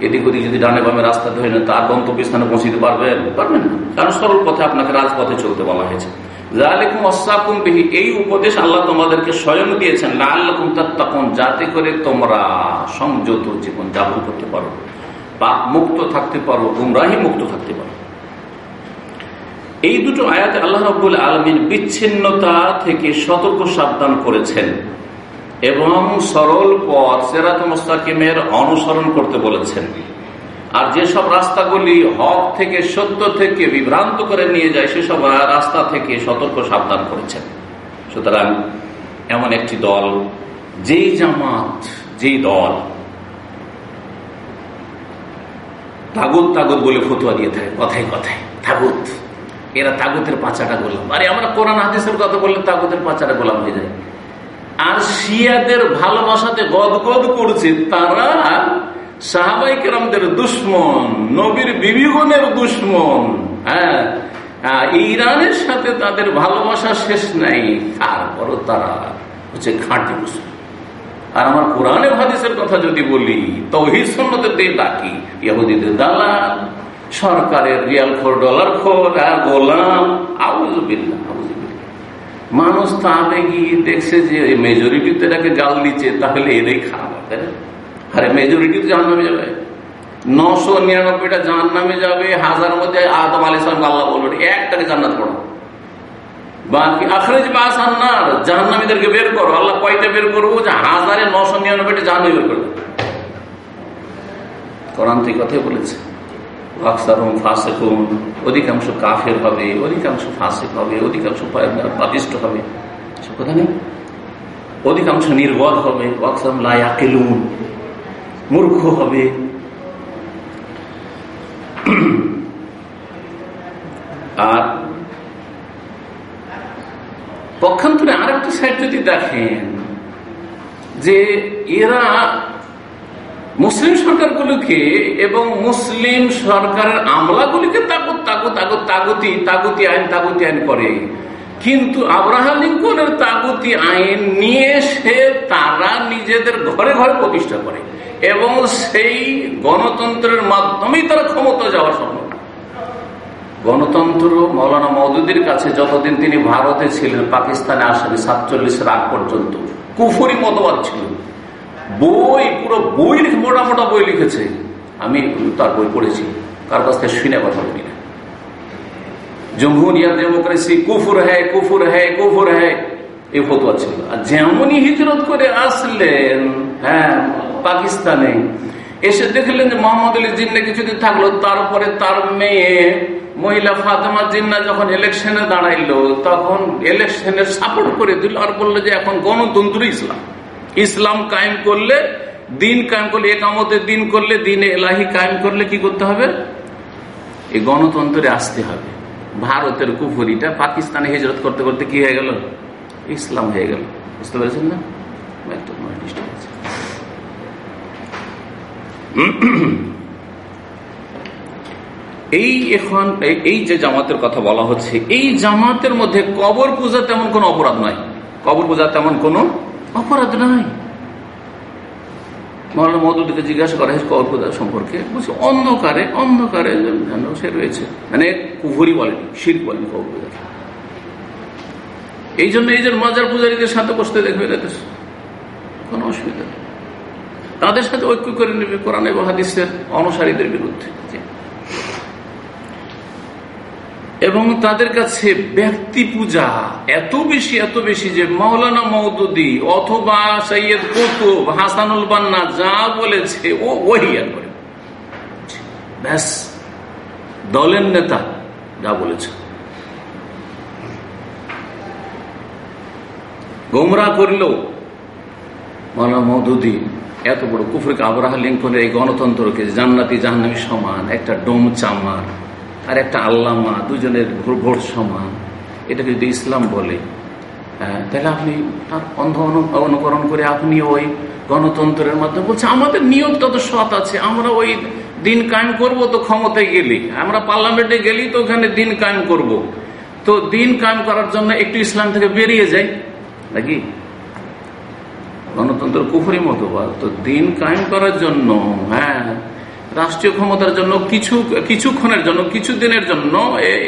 এদিক ওদিক যদি ডানে বামে রাস্তা ধরে নেন, তার গন্তব্য স্থানে পৌঁছতে পারবেন? পারবেন না। কারণ সরল পথে আপনাকে রাজপথে চলতে বলা হয়েছে। এই উপদেশ আল্লাহ তোমাদেরকে স্বয়ং দিয়েছেন। লাল্লাকুম তাত্তাকুন, যাতে করে তোমরা সংযত জীবন যাপন করতে পারো, পাপ মুক্ত থাকতে পারো, গুমরাহি মুক্ত থাকতে পারো। এই দুটো আয়াত আল্লাহ রবুল আলমিন বিচ্ছিন্নতা থেকে সতর্ক সাবধান করেছেন এবং সরল পথ সেরাত মুস্তাকিমের অনুসরণ করতে বলেছেন। আর যেসব রাস্তাগুলি হক থেকে, সত্য থেকে বিভ্রান্ত করে নিয়ে যায়, সেসব রাস্তা থেকে সতর্ক সাবধান করেছেন। সুতরাং এমন একটি দল, যেই জামাত, যেই দল, তাগুত তাগুত বলে ফতুয়া দিয়ে থাকে, কথায় কথায়, তাগুত। এরা তাগুতের পাচাটা গোলাম। আরে, আমরা কোরআন হাদিসের কথা বললে তাগুতের পাচাটা গোলাম হয়ে যায়। আর শিয়াদের ভালোবাসাতে গদ গদ করছে তারা দুশ্মন, নবীর বিবিগণের দুশ্মন হ্যাঁ ইরানের সাথে তাদের ভালোবাসা শেষ নাই তারা হচ্ছে ঘাঁটি মুসলিম। আর আমার কোরআনে হাদিসের কথা যদি বলি দালাল, সরকারের রিয়াল খোর, ডলার খোর গোলাম আউজবিল্লা মানুষ তাহলে গিয়ে দেখছে যে মেজরিটিতে এটাকে গাল দিচ্ছে, তাহলে এরাই খারাপ আরে মেজরিটি তো জাহান নামে যাবে। নশো নিরানব্বইটা জাহান নামে যাবে, হাজার মধ্যে আদম আলী সালাম আল্লাহ বলবেন, একটাকে জান্নাত পড়ো। বাকি আখরেজ বাস আন্নার জাহান্নামীদেরকে বের করো, আল্লাহ কয়টা বের করব? যে হাজারে নশো নিরানব্বইটা জাহান্নামী বের করবে। কোরআন কথাই বলেছে। অধিকাংশ কাফের হবে, অধিকাংশ ফাঁসেক হবে, অধিকাংশ পাপিষ্ট হবে। কথা নেই। অধিকাংশ নির্বল হবে। মূর্খ হবে। আর পক্ষান্তরে আরেকটা সাইড যদি দেখেন, যে এরা মুসলিম সরকারগুলোকে এবং মুসলিম সরকারের আমলাগুলিকে তাগুত তাগুত তাগুত, তাগুতি তাগুতি আইন তাগুতি আইন করে। কিন্তু আব্রাহা লিঙ্কনের তাগুতি আইন নিয়ে সে তারা নিজেদের ঘরে ঘরে প্রতিষ্ঠা করে। এবং সেই গণতন্ত্রের মাধ্যমেই তারা ক্ষমতা যাওয়া সম্ভব। গণতন্ত্র মৌলানা মৌদুদির কাছে যতদিন তিনি ভারতে ছিলেন, পাকিস্তানে আসেন, সাতচল্লিশের আগ পর্যন্ত। কুফুরি মতবাদ ছিল। বই, পুরো বই মোটা মোটা বই লিখেছে। আমি তার বই পড়েছি। কার কাছ থেকে শুনে কথা বলি না। জমহুরিয়া ডেমোক্রেসি, কুফুর হ্যায় কুফুর হ্যায় কুফুর হ্যায় এই ফতোয়া ছিল। আর যেমনই হিজরত করে আসলেন হ্যাঁ পাকিস্তানে। এসে দেখলেন যে মোহাম্মদ আলী জিন্না কিছুদিন থাকল, তারপরে তার মেয়ে মহিলা ফাতেমা জিন্না যখন ইলেকশনে দাঁড়াইলো, তখন ইলেকশনের সাপোর্ট করে দিল আর বলল যে এখন গণতন্ত্র ইসলাম। ইসলাম কায়েম করলে, দিন কায়েম করলে, একামতের দিন করলে, দিনে এলাহি কায়েম করলে কি করতে হবে? এই গণতন্ত্রে আসতে হবে। ভারতের কুফুরিটা পাকিস্তানে হিজরত করতে করতে কি হয়ে গেল? ইসলাম হয়ে গেল। বুঝতে পেরেছেন না? <clears throat> এই এখন, এই যে জামাতের কথা বলা হচ্ছে, এই জামাতের মধ্যে কবর পূজা তেমন কোনো অপরাধ নয়। কবর পূজা তেমন কোনো অপরাধ নয়। মৌলানা মদুদিকে জিজ্ঞাসা করা হয়েছে কবর পূজা সম্পর্কে। বলছে, অন্ধকারে অন্ধকারে যেন সে রয়েছে। মানে কুহুরি বলেনি, শির বলেনি কবর পূজা এই জন্য এই যে মজার পূজারীদের সাথে বসতে দেখবে কোনো অসুবিধা নেই। তাদের সাথে ঐক্য করে নেবে কোরআন এবং হাদিসের অনুসারীদের বিরুদ্ধে। এবং তাদের কাছে ব্যক্তি পূজা এত বেশি এত বেশি যে মৌলানা মৌদুদি অথবা সৈয়দ কুতুব, হাসানুল বান্না যা বলেছে, ও ওই করে ব্যাস, দলের নেতা যা বলেছে। গোমরা করলেও মৌলানা মৌদুদি এত বড় কুফরিকে আবরাহা লিঙ্কনের এই গণতন্ত্রকে জান্নাতি জাহান্নামি সমান একটা ডোম চামার আর একটা আল্লামা দুজনের ভোট সমান। এটাকে যদি ইসলাম বলে হ্যাঁ, তাহলে আপনি তার অন্ধ অনুকরণ করে আপনি ওই গণতন্ত্রের মাধ্যমে বলছে আমাদের নিয়মটা তো সৎ আছে আমরা ওই দিন কায়েম করব তো ক্ষমতায় গেলি। আমরা পার্লামেন্টে গেলি তো ওখানে দিন কায়েম করব। তো দিন কায়েম করার জন্য একটু ইসলাম থেকে বেরিয়ে যাই নাকি? গণতন্ত্র কুফুরি মতবাদ তো দিন কায়েম করার জন্য হ্যাঁ রাষ্ট্রীয় ক্ষমতার জন্য, কিছু, কিছুক্ষণের জন্য, কিছু দিনের জন্য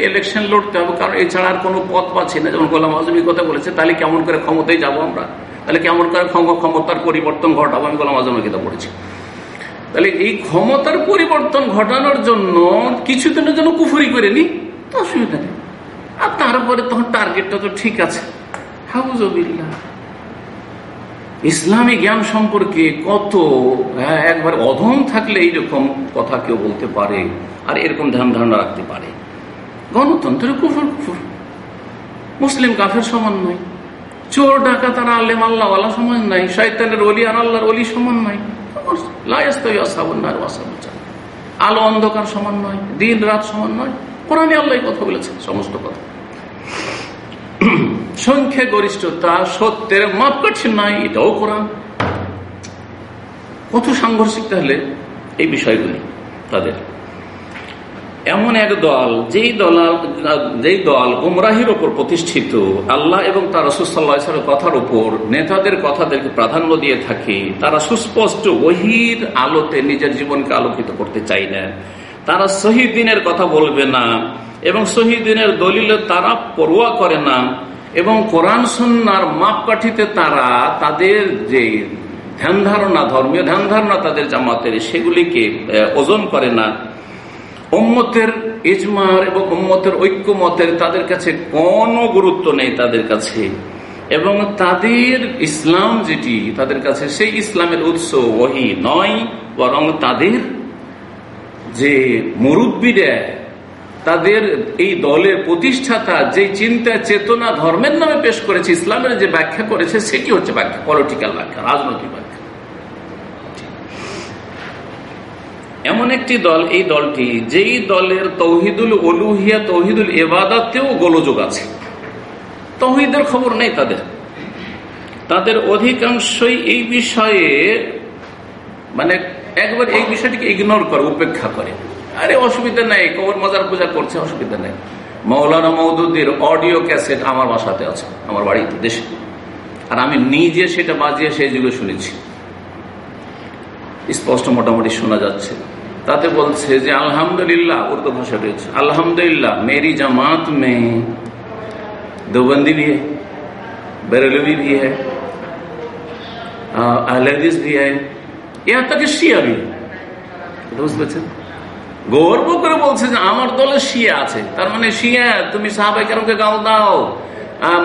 ইলেকশন লড়তে হবে, কারণ এছাড়া আর কোনো পথ পাচ্ছি না। যেমন গোলাম আজমি কথা বলেছে, তাহলে কেমন করে ক্ষমতায় যাব আমরা? তাহলে কেমন করে ক্ষমতার পরিবর্তন ঘটাবো? আমি গোলাম আজমের কথা পড়েছি তাহলে এই ক্ষমতার পরিবর্তন ঘটানোর জন্য কিছুদিনের জন্য কুফুরি করে নি? তো অসুবিধা নেই। আর তারপরে তখন টার্গেটটা তো ঠিক আছে। হাউজবিল্লা ইসলামী জ্ঞান সম্পর্কে কত হ্যাঁ, একবার অধম থাকলে এইরকম কথা কেউ বলতে পারে আর এরকম ধ্যান ধারণা রাখতে পারে। গণতন্ত্রের কুফর কুফর। মুসলিম কাফের সমান নয়। চোর ডাকা তারা আল্লেম আল্লাহ আল্লাহ সমান নাই। শৈতানের অলি আর আল্লাহর অলি সমান নয় আলো অন্ধকার সমান নয়। দিন রাত সমান নয়। কোরআনে আল্লাহ কথা বলেছেন সমস্ত কথা। <clears throat> সংখ্যা গরিষ্ঠতা সত্যের মাপ কাটছেন নাই, এটাও কোরআন। কত সাংঘর্ষিক তাহলে এই বিষয়গুলি তাদের। এমন এক দল, যেই দল যেই দল গুমরাহির ওপর প্রতিষ্ঠিত, আল্লাহ এবং তার রসুসাল্লাহ কথার উপর নেতাদের কথাদেরকে প্রাধান্য দিয়ে থাকে, তারা সুস্পষ্ট ওহির আলোতে নিজের জীবনকে আলোকিত করতে চাই না। তারা শহীদ দিনের কথা বলবে না। এবং শহীদ দিনের দলিলে তারা পড়ুয়া করে না, এবং কোরআন সন্ন্যার মাপকাঠিতে তারা তাদের যে ধ্যান ধারণা, ধর্মীয় ধ্যান ধারণা তাদের জামাতের, সেগুলিকে ওজন করে না। উম্মতের ইজমার এবং উম্মতের ঐক্যমতের তাদের কাছে কোনো গুরুত্ব নেই তাদের কাছে। এবং তাদের ইসলাম যেটি, তাদের কাছে সেই ইসলামের উৎস ওহি নয়, বরং তাদের যে মুরব্বীরা তাদের এই দলের প্রতিষ্ঠাতা যে চিন্তা চেতনা ধর্মের নামে পেশ করেছে, ইসলামের যে ব্যাখ্যা করেছে, সেটি হচ্ছে ব্যাখ্যা পলিটিক্যাল ব্যাখ্যা, রাজনৈতিক ব্যাখ্যা। এমন একটি দল, এই দলটি, যেই দলের তৌহিদুল অলুহিয়া তৌহিদুল এবাদাতেও গোলযোগ আছে। তৌহিদের খবর নেই তাদের। তাদের অধিকাংশই এই বিষয়ে মানে একবার এই বিষয়টিকে ইগনোর করে, উপেক্ষা করে। আরে অসুবিধা নেই কবর মাজার পূজা করছে অসুবিধা নেই মৌলানা মৌদুদ্দির অডিও ক্যাসেট আমার বাসাতে আছে আমার বাড়িতে দেশে আর আমি নিজে সেটা বাজিয়ে সেই যুগে শুনেছি স্পষ্ট মোটামুটি শোনা যাচ্ছে তাতে বলছে যে আলহামদুলিল্লাহ উর্দু ভাষা রয়েছে আলহামদুলিল্লাহ মেরি জামাত মে দেবন্দি भी है बरेलवी भी है আহলেদিস ভি হ্যাঁ তাকে শিয়া ভি বুঝতে পারছেন গর্ব করে বলছে যে আমার দলে শিয়া আছে। তার মানে শিয়া, তুমি সাহাবাই কারণকে গাল দাও।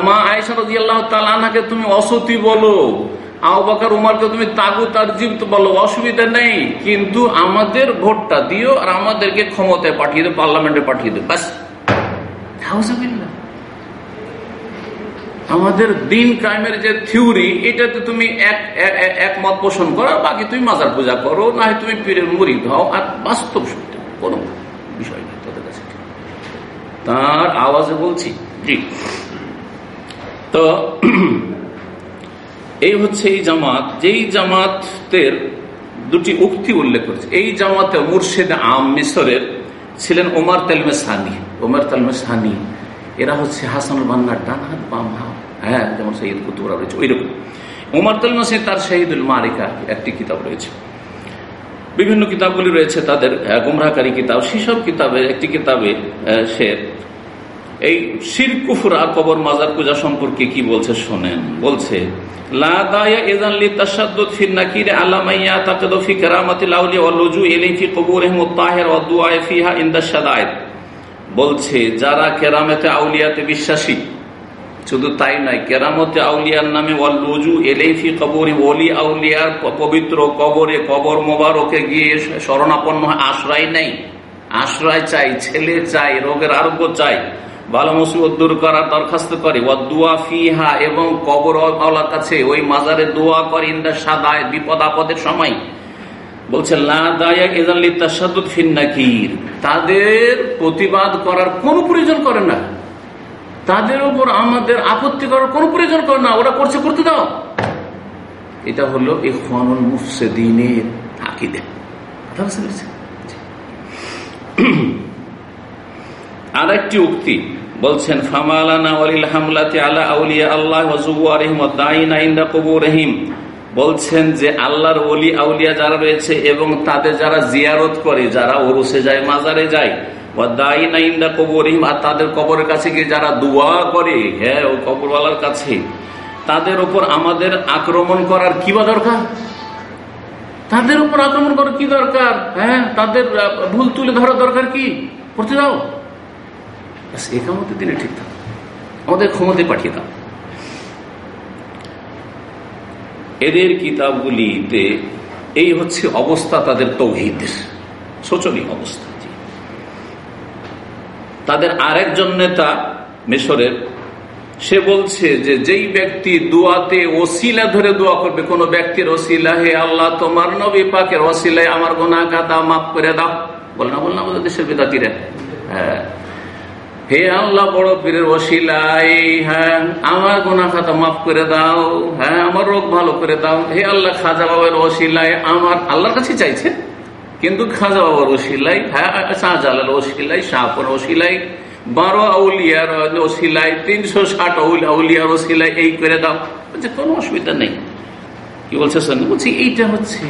মা আয়সা রাজি আল্লাহ তালাকে তুমি অসতি বলো। অসুবিধা নেই, কিন্তু আমাদের ভোটটা দিও ক্ষমতায় পাঠিয়ে পার্লামেন্টে পাঠিয়ে ব্যাস। আমাদের দিন কায়েমের যে থিওরি, এটাতে তুমি এক একমত পোষণ করো বাকি তুমি মাজার পূজা করো না তুমি পীরের মুড়ি হও আর বাস্তব সত্য। কোনো বিষয় নেই তাদের কাছে। তার আওয়াজে বলছি, জি। তো, এই হচ্ছে এই জামাত, যেই জামাতের দুটি উক্তি উল্লেখ করেছে। এই জামাতে মুর্শেদ আম মিশরের ছিলেন ওমার তেলমে সানি ওমার তেলমে সানি এরা হচ্ছে হাসানুল বান্নার ডান হাত, বাম হাত। হ্যাঁ যেমন সঈদ কুতুবরা রয়েছে ওই রকম ওমর তেলমাসে তার শহীদুল মারিকা একটি কিতাব রয়েছে। বিভিন্ন কিতাবগুলি রয়েছে তাদের গুমরাহকারী কিতাব, সেসব কিতাবের একটি কিতাবে সে, এই শির কুফুর আর কবর মাজার পূজা সম্পর্কে কি বলছে শোনেন। বলছে বলছে, যারা কেরামেতে আউলিয়াতে বিশ্বাসী শুধু তাই নয়, কেরামতে আউলিয়ার নামে ওয়াল্লুজু এলেফি কবর ওলি আউলিয়ার পবিত্র কবরে কবর মোবারকে গিয়ে শরণাপন্ন আশ্রয় নেই। আশ্রয় চাই, ছেলে চাই, রোগের আরোগ্য চাই। ভালো মুসিবত দূর করার দরখাস্ত করে। ফিহা এবং কবর কাছে ওই মাজারে দোয়া করে ইন্দা সাদায় বিপদ আপদের সময়। বলছে তাদের প্রতিবাদ করার কোন প্রয়োজন করে না। তাদের উপর আমাদের আপত্তি করার কোন প্রয়োজন করে না, ওরা করছে, করতে দাও। এটা হলো আর একটি উক্তি বলছেন আউলিয়া আল্লাহ বলছেন যে আল্লাহর ওলি আউলিয়া যারা রয়েছে এবং তাদের যারা জিয়ারত করে, যারা ওরুসে যায়, মাজারে যায় আর তাদের কবরের কাছে গিয়ে যারা দোয়া করে হ্যাঁ ও কবরওয়ালার কাছে, তাদের উপর আমাদের আক্রমণ করার কি বা দরকার? তাদের উপর আক্রমণ করার কি দরকার? হ্যাঁ তাদের ভুল তুলে ধরার দরকার কি? করতে দাও। একামতে দিনে ঠিক থাকো। আমাদের ক্ষমতায় পাঠিয়ে দাও। এদের কিতাবগুলিতে এই হচ্ছে অবস্থা তাদের তৌহিদের। শোচনীয় অবস্থা। তাদের আরেকজন নেতা মিশরের, সে বলছে যে যেই ব্যক্তি দোয়াতে ওসিলা ধরে দোয়া করবে, কোন ব্যক্তির ওসিলা, হে আল্লাহ, তোমার নবী পাকের ওসিলায় আমার গোনা কাদা মাফ করে দাও। বল না বল না, আমাদের দেশের বেদাতিরা। হ্যাঁ। হে আল্লাহ, বড় পীরের ওসিলাই হ্যাঁ আমার গোনা খাতা মাফ করে দাও হ্যাঁ আমার রোগ ভালো করে দাও। হে আল্লাহ, খাজা বাবার ওসিলাই আমার আল্লাহর কাছে চাইছে? কিন্তু খাজা বাবার ওসিলাই হ্যাঁ শাহজালাল ওসিলাই শাহপুর ওসিলাই বারো আউলিয়ার ওসিলাই তিনশো ষাট আউলিয়ার ওসিলাই এই করে দাও। বলছে, কোনো অসুবিধা নেই। কি বলছে বলছি, এইটা হচ্ছে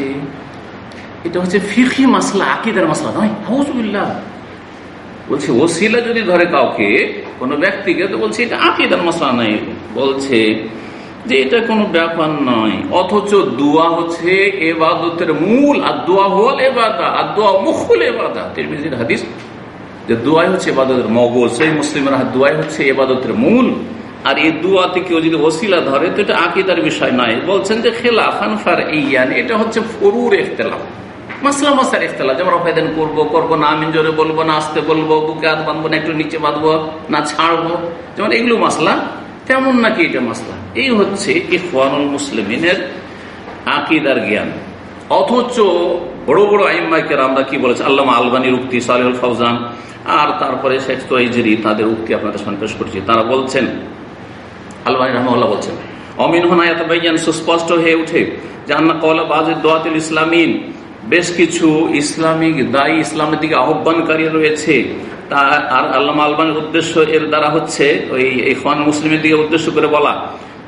এটা হচ্ছে ফিখি মাসলা, আকিদার মাসলা নয়। হাউজুল্লাহ বলছে, ওসিলা যদি ধরে কাউকে, কোনো ব্যক্তিকে, তো বলছে, এটা আকিদার মশলা নাই বলছে যে এটা কোনো ব্যাপার নয়। অথচ দোয়া হচ্ছে এবাদতের মূল, আর দোয়া হল এবাদা, আর দোয়া মুখুল এবাদা। তিরমিজির হাদিস যে দোয়াই হচ্ছে এবাদতের মগজ, সেই মুসলিমের দোয়াই হচ্ছে এবাদতের মূল। আর এই দুয়াতে কেউ যদি ওসিলা ধরে, তো এটা আকিদার বিষয় নয়। বলছেন যে খেলা ফানফার ইয়ান এটা হচ্ছে ফরুর এখতলাফ মাসলা মাসার ইখতলা যেমন রফায়দান করব করব না, আমি জোরে বলব না, আসতে বলব, বুকে হাত বাঁধবো না, একটু নিচে বাঁধবো, না ছাড়বো, যেমন এগুলো মাসলা, তেমন নাকি এটা মাসলা। এই হচ্ছে ইফওয়ানুল মুসলিমিনের আকিদার জ্ঞান। অথচ বড় বড় আইম্মাইকের আমরা কি বলেছি? আল্লাহ আলবানির উক্তি, সালেহুল ফৌজান আর তারপরে শেখ তোয়াইজেরি, তাদের উক্তি আপনাদের সামনে পেশ করছি। তারা বলছেন, আলবানী রহমাল্লাহ বলছেন অমিন হোনায়াত সুস্পষ্ট হয়ে উঠে জান্না কলা বাজ দোয়াতুল ইসলামিন, বেশ কিছু ইসলামিক দায়ী ইসলামের দিকে আহ্বানকারী রয়েছে। তা আর আল্লাহ আলবানের উদ্দেশ্য এর দ্বারা হচ্ছে, ওই এই খান মুসলিমের দিকে উদ্দেশ্য করে বলা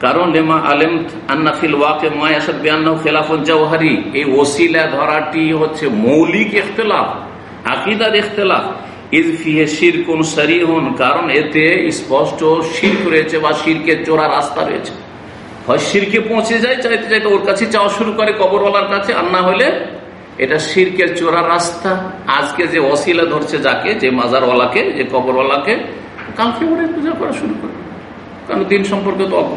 কারণ লেমা আলেম আন্নাফিল ওয়াকে মায়াসাদ বিয়ান্না এই ওসিলা ধরাটি হচ্ছে মৌলিক ইখতলাফ, আকিদার ইখতলাফ। কারণ এতে স্পষ্ট শির্ক রয়েছে বা শিরকের চোরা রাস্তা রয়েছে। হয় শিরকে পৌঁছে যায়, চাইতে চাইতে ওর কাছে চাওয়া শুরু করে কবরওয়ালার কাছে, আর না হলে এটা শিরকের চোরা রাস্তা। আজকে যে অশিলা ধরছে যাকে, যে মাজারওয়ালাকে, যে কবরওয়ালাকে, কালকে ওরে পূজা করা শুরু করে। কারণ দিন সম্পর্কে তো অজ্ঞ।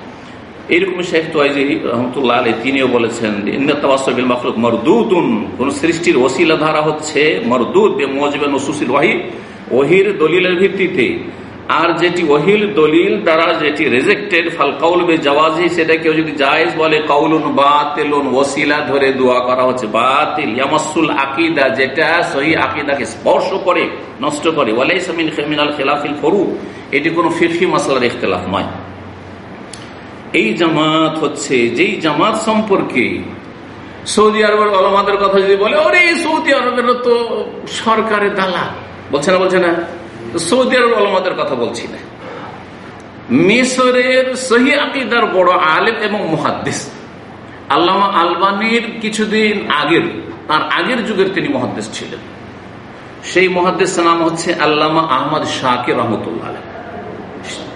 এইরকম শেখ তোয়াইজি রহমতুল্লাহ আলী তিনিও বলেছেন মরদুদুন। কোন সৃষ্টির ওসিলা ধারা হচ্ছে মরদুদ বে মজবে নসুসিল ওয়াহি। ওহির দলিলের ভিত্তিতে। আর যেটি ওহিল দলিল দ্বারা যেটি রেজেক্টেড ফাল কাউল বে জওয়াজি, সেটা কেউ যদি জায়েজ বলে, কাউলুন বাতিলুন, ওসিলা ধরে দোয়া করা হচ্ছে বাতিল। ইয়ামাসুল আকিদা, যেটা সহি আকিদাকে স্পর্শ করে, নষ্ট করে। ওয়ালাইসা মিন মিনাল খিলাফিল ফরু এটি কোনো ফিরফি মাসলার ইখতিলাফ নয়। এই জামাত হচ্ছে, যেই জামাত সম্পর্কে সৌদি আরবের আলমাদের কথা যদি বলে, ওরে সৌদি আরবের তো সরকারের দালা বলছে না বলছে না। সৌদি আরব আলমাদের কথা বলছি না। মিশরের সহি আকিদার বড় আলেম এবং মহাদ্দেশ আল্লামা আলবানির কিছুদিন আগের, তার আগের যুগের তিনি মহাদ্দেশ ছিলেন। সেই মহাদ্দেশ নাম হচ্ছে আল্লামা আহমদ শাহকে রহমতুল্লাহ আলম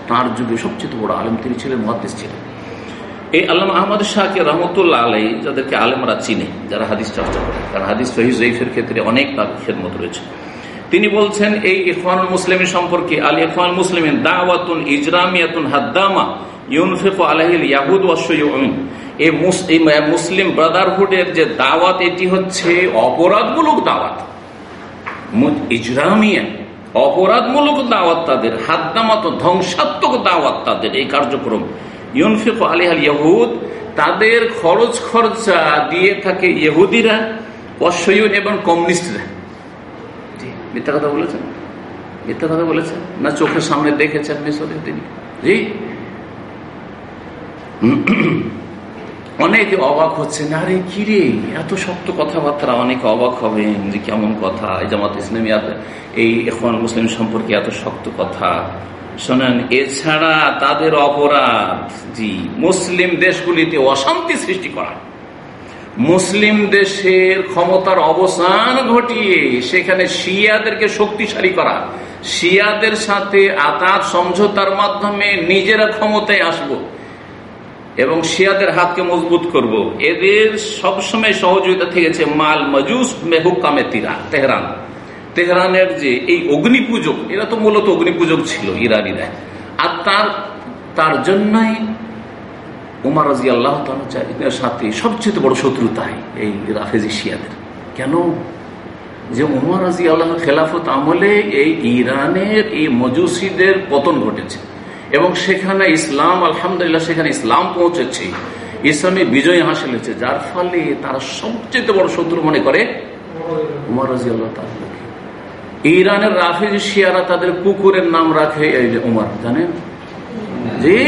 তার যুগে সবচেয়ে বড় আলেম তিনি ছিলেন মহাদ্দেশ ছিলেন। এই আল্লাহ আহমদ শাহকে রহমতুল্লাহ আলাই যাদেরকে আলেমরা চিনে, যারা হাদিস চর্চা করে। কারণ হাদিস সহি জয়ীফের ক্ষেত্রে অনেক তার খেদমত রয়েছে। তিনি বলছেন, এই ইফান মুসলিম সম্পর্কে আল ইফান মুসলিম দাওয়াতুন ইজরামিয়াতুন হাদ্দামা ইউনফিক আলাহিল ইয়াহুদ ওয়াসইন এই মুসলিম ব্রাদারহুডের যে দাওয়াত, এটি হচ্ছে অপরাধমূলক দাওয়াত। ইজরামিয়া অপরাধমূলক দাওয়াত তাদের হাদ্দামাত ধ্বংসাত্মক দাওয়াত তাদের, এই কার্যক্রম। ইউনফিক আলিহাল ইহুদ তাদের খরচ খরচা দিয়ে থাকে ইহুদিরা অসয়ন এবং কমিউনিস্টরা। মিথ্যা কথা বলেছেন? মিথ্যা কথা বলেছেন? না চোখের সামনে দেখেছেন মিশরে তিনি জি। অনেকে অবাক হচ্ছেন আরে কিরে এত শক্ত কথাবার্তা অনেকে অবাক হবেন যে কেমন কথা এই জামাত ইসলামী এই এখন মুসলিম সম্পর্কে এত শক্ত কথা। শোনেন, এছাড়া তাদের অপরাধ জি মুসলিম দেশগুলিতে অশান্তি সৃষ্টি করা। মুসলিম দেশের ক্ষমতার অবসান ঘটিয়ে সেখানে শিয়াদেরকে শক্তিশালী করা। শিয়াদের সাথে আতার সমঝোতার মাধ্যমে নিজেরা ক্ষমতায় আসব এবং শিয়াদের হাতকে মজবুত করব। এদের সবসময় সহযোগিতা থেকেছে মাল মজুস মেহুকামে তিরা তেহরান। তেহরানের যে এই অগ্নি পূজক এরা তো মূলত অগ্নি পূজক ছিল ইরানিরা আর তার তার জন্যই উমার রাজি আল্লাহ সাথে সবচেয়ে বড় শত্রুতাই এই রাফেজি শিয়াদের কেন? যে উমার রাজি আল্লাহ খেলাফত আমলে এই ইরানের এই মজুসিদের পতন ঘটেছে। এবং সেখানে ইসলাম, আলহামদুলিল্লাহ সেখানে ইসলাম পৌঁছেছে। ইসলামে বিজয় হাসিল হয়েছে। যার ফলে তারা সবচেয়ে বড় শত্রু মনে করে উমর রাজি আল্লাহ ইরানের রাফেজ শিয়ারা তাদের কুকুরের নাম রাখে এই যে উমার, জানেন? জি।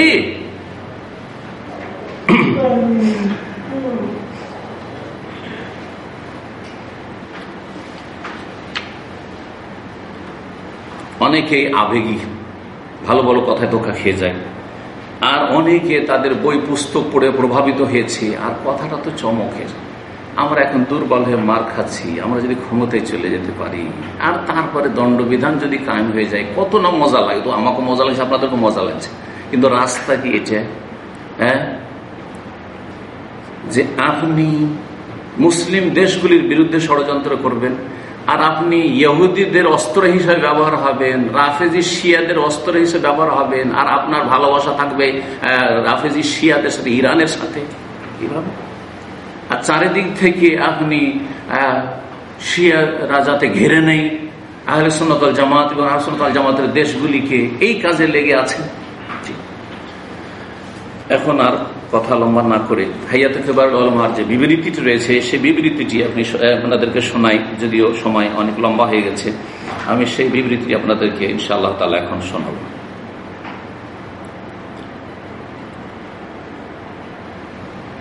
অনেকেই আবেগী, ভালো ভালো কথায় ধোকা খেয়ে যায়। আর অনেকে তাদের বই পুস্তক পড়ে প্রভাবিত হয়েছে, আর কথাটা তো চমকের। আমরা এখন দুর্বল হয়ে মার খাচ্ছি, আমরা যদি ক্ষমতায় চলে যেতে পারি। আর তারপরে দণ্ডবিধান যদি কায়েম হয়ে যায়, কত না মজা লাগে। তো আমাকে মজা লাগছে আপনাদেরকে মজা লাগছে। কিন্তু রাস্তা কি এটা? হ্যাঁ? যে আপনি মুসলিম দেশগুলির বিরুদ্ধে ষড়যন্ত্র করবেন, আর আপনি ইহুদিদের অস্ত্র হিসেবে ব্যবহার হবেন, রাফেজি শিয়াদের অস্ত্র হিসেবে ব্যবহার হবেন, আর আপনার ভালোবাসা থাকবে রাফেজি শিয়াদের সাথে, ইরানের সাথে। কীভাবে? আর চারিদিক থেকে আপনি শিয়া রাজাতে ঘেরে নেই। আহলে জামাত এবং আহলে সোনাতল জামাতের দেশগুলিকে এই কাজে লেগে আছে। এখন আর কথা লম্বা না করে হাইয়াতে খেবার আলমার যে বিবৃতিটি রয়েছে, সেই বিবৃতিটি আপনি আপনাদেরকে শোনাই, যদিও সময় অনেক লম্বা হয়ে গেছে। আমি সেই বিবৃতি আপনাদেরকে ইনশাআল্লাহ তালা এখন শোনাব।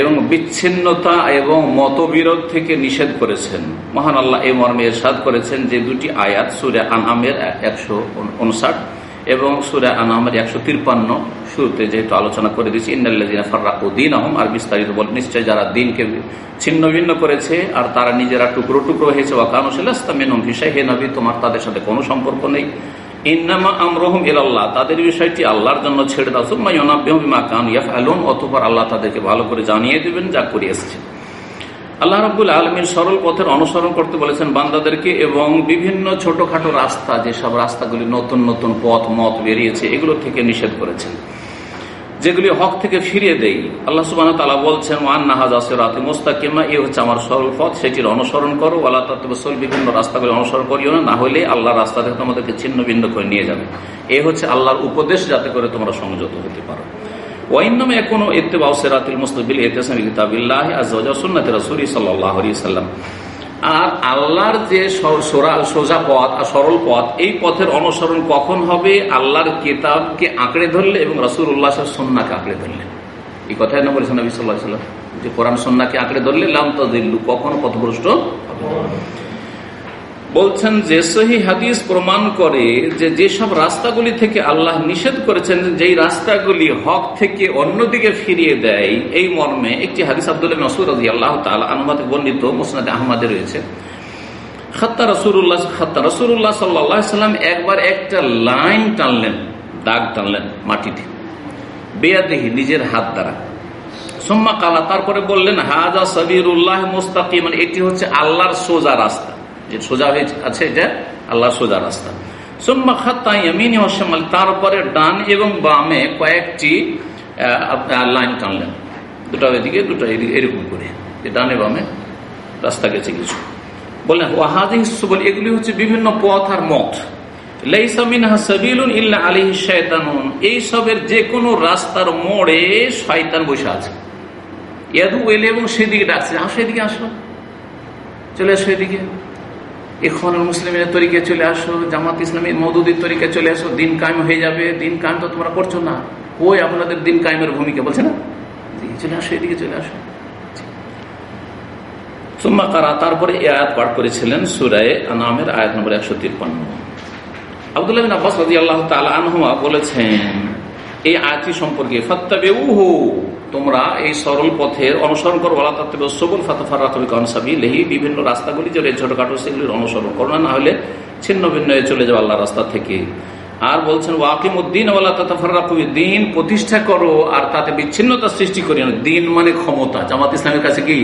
এবং বিচ্ছিন্নতা এবং মতবিরোধ থেকে নিষেধ করেছেন। মহান আল্লাহ এই মর্মে এরশাদ করেছেন যে দুটি আয়াত, সুরে আনামের একশো উনষাট এবং সুরে আনামের একশো তিরপান্ন শুরুতে যেহেতু আলোচনা করে ইন্দিনা ফার্রাকু দিন আহম আর বিস্তারিত বল, নিশ্চয় যারা দিনকে ছিন্ন ভিন্ন করেছে আর তারা নিজেরা টুকরো টুকরো হয়েছে ওয়াকানুসিল্লাস্তামিন হে নবী, তোমার তাদের সাথে কোনো সম্পর্ক নেই। ইন্নামা আমরহম ইল্লাহ তাদের বিষয়টি আল্লাহর জন্য ছেড়ে দাও। সুম্মা কান ইয়াফ আলম অতপর আল্লাহ তাদেরকে ভালো করে জানিয়ে দেবেন যা করে এসছে। আল্লাহ রবুল আলমীর সরল পথের অনুসরণ করতে বলেছেন বান্দাদেরকে এবং বিভিন্ন ছোটখাটো রাস্তা, যেসব রাস্তাগুলি নতুন নতুন পথ, মত বেরিয়েছে, এগুলো থেকে নিষেধ করেছেন। যেগুলি হক থেকে ফিরিয়ে দেই। আল্লাহ সুবাহ তালা বলছেন ওয়ান নাহাজ আসেরাতে মোস্তাকিমা এ হচ্ছে আমার সরল পথ, সেটির অনুসরণ করো। আল্লাহ তাত্তবসল বিভিন্ন রাস্তাগুলি অনুসরণ করিও না না হলে আল্লাহ রাস্তা থেকে তোমাদেরকে ছিন্ন ভিন্ন করে নিয়ে যাবে। এ হচ্ছে আল্লাহর উপদেশ, যাতে করে তোমরা সংযত হতে পারো। এখনও এত্তেবাউ সেরাতিল মুস্তবিল এতেসাম কিতাবিল্লাহ আজ সুন্নাত রাসূলি আলাইহি সাল্লাম আর আল্লাহর যে সোজা পথ আর সরল পথ, এই পথের অনুসরণ কখন হবে? আল্লাহর কেতাবকে আঁকড়ে ধরলে এবং রসুল উল্লাহ সন্নাকে আঁকড়ে ধরলে। এই কথাই না বলেছেন, নবী সাল্লাহ যে কোরআন সন্নাকে আঁকড়ে ধরলে, লাম তাদিল্লু কখন পথভ্রষ্ট হবে বলছেন যে, সহি হাদিস প্রমাণ করে যে, যেসব রাস্তাগুলি থেকে আল্লাহ নিষেধ করেছেন, যেই রাস্তাগুলি হক থেকে অন্যদিকে ফিরিয়ে দেয়, এই মর্মে একটি হাদিস আব্দুল নসুর রাজি আল্লাহ তালা আনুমাদ বর্ণিত, মুসনাদ আহমদে রয়েছে। খাত্তা রসুল্লাহ খাত্তা রসুল্লাহ সাল্লাম একবার একটা লাইন টানলেন, দাগ টানলেন মাটিতে। বেয়াদেহি নিজের হাত দ্বারা। সোম্মা কালা, তারপরে বললেন হাজা সবির উল্লাহ মুস্তাকিম মানে এটি হচ্ছে আল্লাহর সোজা রাস্তা। যে সোজা হয়ে আছে এটা আল্লাহ সোজা রাস্তা। সোম্মা খাত্তাই আমিনী হোসেমাল তারপরে ডান এবং বামে কয়েকটি লাইন টানলেন। দুটা এদিকে দুটা এদিকে, এরকম করে। ডানে বামে রাস্তা গেছে কিছু। বললেন ওয়াহাদি বলে এগুলি হচ্ছে বিভিন্ন পথ আর মত। এইসবের রাস্তার মোড়ে বসে আছে। ইয়াদু এলে এবং সেদিকে আসো। চলে আসো এদিকে। এখন মুসলিমের তরিকে চলে আসো, জামাত ইসলামী মদুদির তরিকে চলে আসো, দিন কায়েম হয়ে যাবে। দিন কায়েম তো তোমরা করছ না। ওই আপনাদের দিন কায়েমের ভূমিকা, বলছে না? চলে আসো, এদিকে চলে আসো। সুম্মা কারা, তারপরে এই আয়াত পাঠ করেছিলেন আয়াত নম্বর একশো তিরপান্ন বলেছেন, এই সম্পর্কে তোমরা এই সরল পথের অনুসরণ করো। আল্লাহ সবুল ফাতাফার লেহি, বিভিন্ন রাস্তাগুলি যে ছোটখাটো সেগুলির অনুসরণ করো না হলে ছিন্ন ভিন্ন হয়ে চলে যাও আল্লাহ রাস্তা থেকে। আর বলছেন ওয়াকিম উদ্দিন দিন প্রতিষ্ঠা করো আর তাতে বিচ্ছিন্নতা সৃষ্টি করি না। দিন মানে ক্ষমতা। জামাত ইসলামের কাছে কি?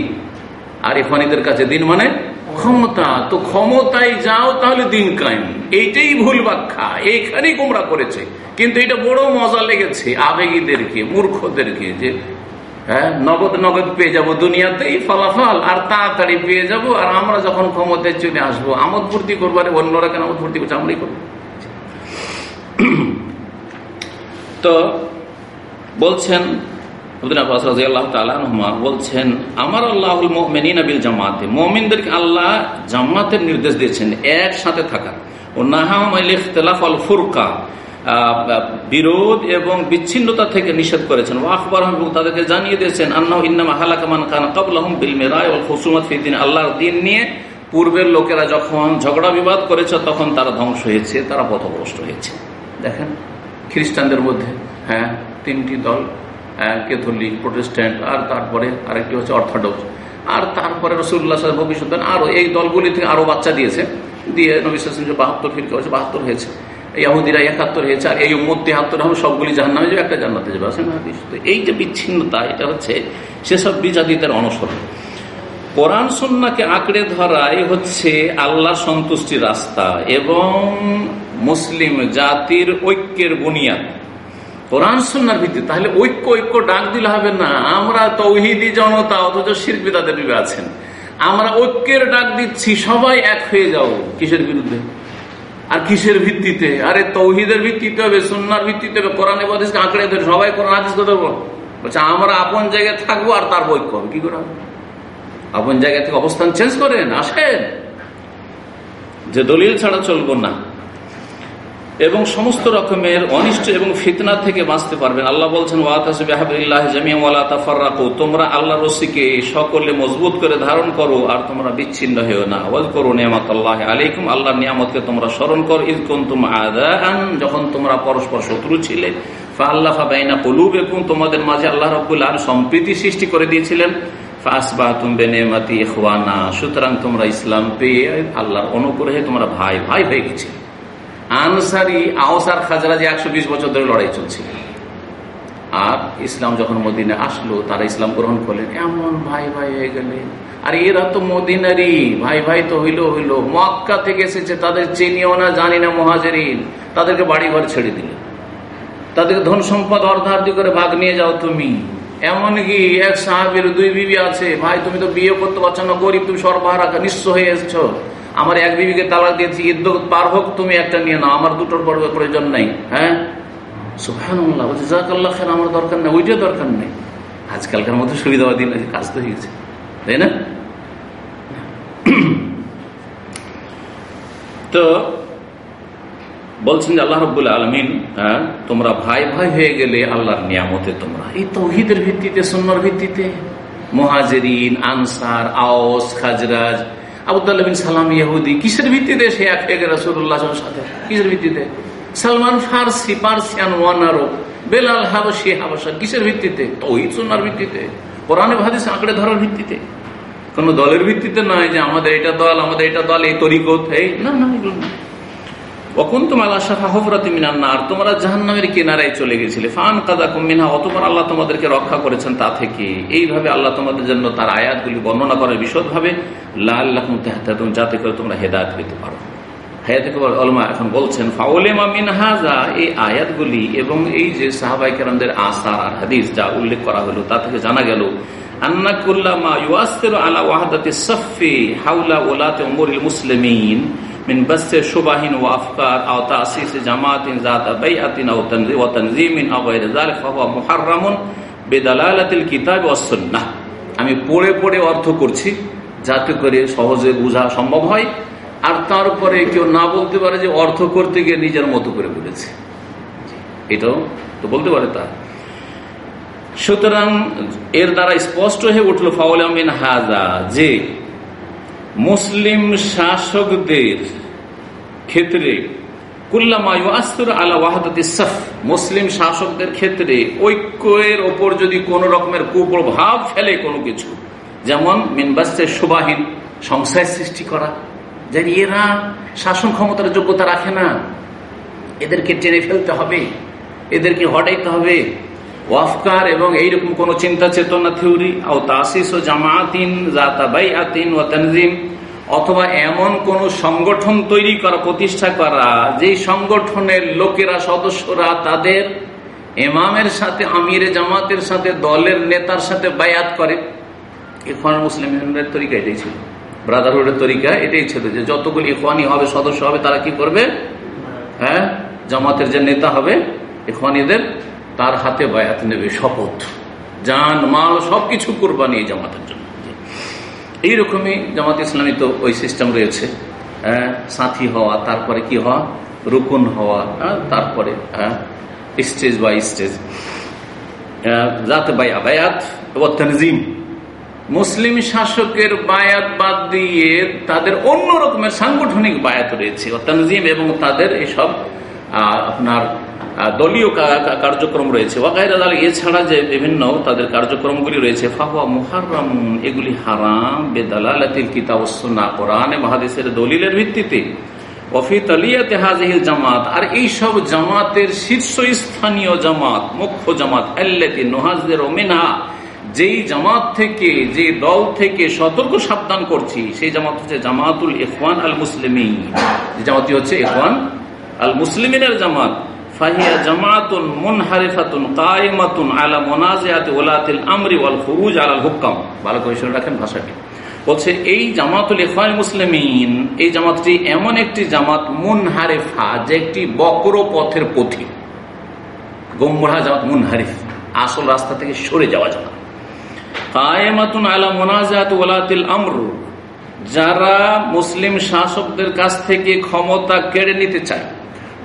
আর ইফানিদের কাছে দিন মানে ক্ষমতা। তো ক্ষমতায় যাও তাহলে দিন কায়েম। এইটাই ভুল ব্যাখ্যা। এইখানেই গোমরা করেছে। কিন্তু এটা বড় মজা লেগেছে আবেগীদেরকে, মূর্খদেরকে, যে হ্যাঁ? নগদ নগদ পেয়ে যাব দুনিয়াতেই, ফলাফল, আর তাড়াতাড়ি পেয়ে যাব, আর আমরা যখন ক্ষমতায় চলে আসব, আমদ ভর্তি করব, আরে অন্যরা কেন আমদ ভর্তি করছে? আমরাই করব। <clears throat> তো বলছেন বলছেন, আমার আল্লাহ জামাতে। আল্লাহ জামাতের নির্দেশ দিয়েছেন, একসাথে থাকা ও নাহাম ফুরকা বিরোধ এবং বিচ্ছিন্নতা থেকে নিষেধ করেছেন। ও আখবর তাদেরকে জানিয়ে দিয়েছেন আন্না ইন্নামা হালাকামান খান কাবুল আহম বিল মেরায় ও ফসুমত ফিদিন আল্লাহর দিন নিয়ে পূর্বের লোকেরা যখন ঝগড়া বিবাদ করেছে, তখন তারা ধ্বংস হয়েছে, তারা পথভ্রষ্ট হয়েছে। দেখেন, খ্রিস্টানদের মধ্যে হ্যাঁ তিনটি দল ক্যাথলিক, প্রোটেস্ট্যান্ট, আর তারপরে আরেকটি হচ্ছে অর্থোডক্স। আর তারপরে রসুল্লাহ ভবিষ্যৎ আরও এই দলগুলি থেকে আরও বাচ্চা দিয়েছে। দিয়ে নবিশ্বাস বাহাত্তর ফিরকে হচ্ছে বাহাত্তর হয়েছে। ইয়াহুদিরা একাত্তর হয়েছে, আর এই উম্মত তেহাত্তর হবে সবগুলি জাহান নামে যাবে, একটা জান্নাতে যাবে আসেন তো এই যে বিচ্ছিন্নতা, এটা হচ্ছে সেসব বিজাতিদের অনুসরণ। কোরআন সন্নাকে আঁকড়ে ধরাই হচ্ছে আল্লাহ সন্তুষ্টির রাস্তা এবং মুসলিম জাতির ঐক্যের বুনিয়াদ। কোরআন সন্ন্যার ভিত্তি তাহলে ঐক্য ঐক্য ডাক দিলে হবে না। আমরা তৌহিদি জনতা, অথচ শিল্পী তাদের আছেন। আমরা ঐক্যের ডাক দিচ্ছি, সবাই এক হয়ে যাও, কিসের বিরুদ্ধে? আর কিসের ভিত্তিতে? আরে তৌহিদের ভিত্তিতে হবে সন্ন্যার ভিত্তিতে হবে, কোরআন হাদিসকে আঁকড়ে ধরে। সবাই কোরআন হাদিসকে ধরবো বলছে, আমরা আপন জায়গায় থাকব আর তার বই হবে। কি করে আপন জায়গা থেকে অবস্থান চেঞ্জ করেন, আসেন। যে দলিল ছাড়া চলবো না। এবং সমস্ত রকমের অনিষ্ট এবং ফিতনা থেকে বাঁচতে পারবেন। আল্লাহ বলছেন তোমরা আল্লাহ রসিকে সকলে মজবুত করে ধারণ করো আর তোমরা বিচ্ছিন্ন হয়েও না। ওয়াজ করো নিয়ামত আল্লাহ আলাইকুম। আল্লাহ নিয়ামতকে তোমরা স্মরণ করো। ঈদ কুন্তুম যখন তোমরা পরস্পর শত্রু ছিলে তোমাদের মাঝে আল্লাহ আর সম্প্রীতি সৃষ্টি করে দিয়েছিলেন। সুতরাং তোমরা ইসলাম পেয়ে অনুগ্রহে তোমরা ভাই ভাই হয়ে গেছিলে। আনসারি আওসার খাজরাজি একশো বছর ধরে লড়াই চলছিল আর ইসলাম যখন মদিনে আসলো, তারা ইসলাম গ্রহণ করলেন। এমন ভাই ভাই হয়ে গেলে আর এরা তো মদিনারি ভাই ভাই তো হইল হইল। মক্কা থেকে এসেছে। তাদের চিনিও না, জানি না মহাজেরিন। তাদেরকে বাড়ি ঘর ছেড়ে দিলে তাদেরকে ধন সম্পদ অর্ধার্ধি করে ভাগ নিয়ে যাও তুমি। এমনকি এক সাহাবির দুই বিবি আছে। ভাই, তুমি তো বিয়ে করতে পারছ না, গরিব, তুমি সরবরাহ নিঃস্ব হয়ে এসছো। আমার এক বিবিকে তালাক দিয়েছি ঈদ পার হোক, তুমি একটা নিয়ে নাও, আমার দুটোর বড় প্রয়োজন নাই হ্যাঁ? সুহানুল্লাহ বলছে, জাকাল্লাহ আমার দরকার নেই ওইটা দরকার নেই। আজকালকার মতো সুবিধাবাদী না কাজ তো হয়েছে, তাই না? <clears throat> তো, বলছেন যে আল্লাহ রব আলমিন হ্যাঁ তোমরা ভাই ভাই হয়ে গেলে আল্লাহর নিয়ামতে তোমরা। এই তৌহিদের ভিত্তিতে সন্ন্যর ভিত্তিতে, মহাজেরিন, আনসার, আওস, খাজরাজ আবুদ্দাল্লাবিন সালাম ইহুদি, কিসের ভিত্তিতে সে এক এক রাসুল্লাহ সাথে? কিসের ভিত্তিতে? সালমান ফার্সি পার্সিয়ান ওয়ানারো বেলাল হাবসি হাবসা কিসের ভিত্তিতে? ওই সোনার ভিত্তিতে। কোরআনে ভাদিস আঁকড়ে ধরার ভিত্তিতে। কোন দলের ভিত্তিতে নয় যে আমাদের এটা দল, আমাদের এটা দল, এই তরিকত, এই না না, এগুলো না তোমরা জাহান্নামের চলে গেছিলে। ফান আল্লাহ তোমাদেরকে রক্ষা করেছেন তা থেকে। এইভাবে আল্লাহ তোমাদের জন্য তার আয়াতগুলি বর্ণনা করে বিশদ ভাবে লাল যাতে করে তোমরা হেদায়ত পেতে পারো। এখন বলছেন মিনহাজা এই আয়াতগুলি এবং এই যে সাহাবাই কেরামদের আসার আর হাদিস যা উল্লেখ করা হলো, তা থেকে জানা গেল আন্নাকুল্লামা ইউআস্তির আলা ওয়াহাদাতি সফি হাউলা ওলাতে উমরিল মুসলিমিন। من بث شبه وافكار او تاسيس جماعت ذات بيعه او تنظيم او غير ذلك فهو محرم بدلاله الكتاب والسنه আমি পড়ে পড়ে অর্থ করছি যাতে করে সহজে বোঝা সম্ভব হয় আর তারপরে কেউ না বলতে পারে যে অর্থ করতে গিয়ে নিজের মতো করে বলেছে এটাও তো বলতে পারে তা সুতরাং এর দ্বারা স্পষ্ট হয়ে উঠল ফাউল আমিন হাজা যে মুসলিম শাসকদের ক্ষেত্রে মুসলিম শাসকদের ক্ষেত্রে ঐক্যের ওপর যদি কোন রকমের কুপ্রভাব ফেলে কোনো কিছু, যেমন মিনবাস্তের শোভাহীন সংশয় সৃষ্টি করা যে এরা শাসন ক্ষমতার যোগ্যতা রাখে না, এদেরকে টেনে ফেলতে হবে, এদেরকে হটাইতে হবে ওয়াফকার এবং এইরকম কোন চিন্তা চেতনা থিওরি ও তাসিস ও জামাতিন জাতাবাই আতিন ও তনজিম, অথবা এমন কোন সংগঠন তৈরি করা, প্রতিষ্ঠা করা যে সংগঠনের লোকেরা, সদস্যরা তাদের এমামের সাথে, আমিরে জামাতের সাথে, দলের নেতার সাথে বায়াত করে। ইফান মুসলিমের তরিকা এটাই ছিল। ব্রাদারহুডের তরিকা এটাই ছিল যে যতগুলি ইফানি হবে, সদস্য হবে, তারা কি করবে? হ্যাঁ জামাতের যে নেতা হবে ইফানিদের তার হাতে বায়াত নেবে শপথ। যান মাল সবকিছু কোরবানি এই জামাতের জন্য। এইরকমই জামাত ইসলামী তো ওই সিস্টেম রয়েছে। হ্যাঁ, সাথী হওয়া তারপরে কি হওয়া? রুকুন হওয়া হ্যাঁ, তারপরে স্টেজ বাই স্টেজ যাতে বাই আবায়াত ও তনজিম। মুসলিম শাসকের বায়াত বাদ দিয়ে তাদের অন্য রকমের সাংগঠনিক বায়াত রয়েছে। এবং তাদের এসব আপনার দলীয় কার্যক্রম রয়েছে। এছাড়া যে বিভিন্ন তাদের কার্যক্রমগুলি রয়েছে, ফাহুয়া মুহারাম এগুলি হারাম বেদালাতিল কিতাবসনা কোরআনে মহাদেশের দলিলের ভিত্তিতে। অফিত আলিয়াতে হাজিহিল জামাত, আর এইসব জামাতের শীর্ষস্থানীয় জামাত, মুখ্য জামাত, আল্লাতি নোহাজদের ওমেনহা যেই জামাত থেকে, যে দল থেকে সতর্ক সাবধান করছি, সেই জামাত হচ্ছে জামাতুল ইফওয়ান আল মুসলিম জামাতটি হচ্ছে ইফওয়ান আল মুসলিমিনের জামাত। ফাহিয়া জামাতুন কায়মাতুন রাখেন বলছে, এই জামাতুল ইফান মুসলিমিন, এই জামাতটি এমন একটি জামাত মুনহারিফা, যে একটি বক্র পথের পথি। গোমরা জামাত মুনহারিফ, আসল রাস্তা থেকে সরে যাওয়া জামাত ওলাতিল যারা মুসলিম শাসকদের কাছ থেকে ক্ষমতা কেড়ে নিতে চায়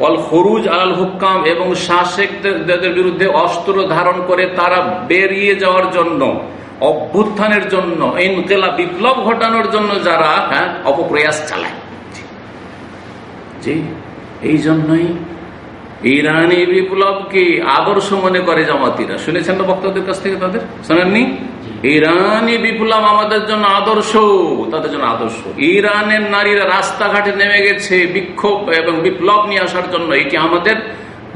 অল হরুজ আল হুকাম এবং শাসকদের বিরুদ্ধে অস্ত্র ধারণ করে তারা বেরিয়ে যাওয়ার জন্য, অভ্যুত্থানের জন্য ইনকেলা বিপ্লব ঘটানোর জন্য যারা হ্যাঁ অপপ্রয়াস চালায়। জি। এই জন্যই ইরানি বিপ্লবকে আদর্শ মনে করে জামাতিরা। শুনেছেন না বক্তাদের কাছ থেকে তাদের? শোনেননি? ইরানি বিপ্লব আমাদের জন্য আদর্শ, তাদের জন্য আদর্শ। ইরানের নারীরা রাস্তাঘাটে নেমে গেছে বিক্ষোভ এবং বিপ্লব নিয়ে আসার জন্য। এটি আমাদের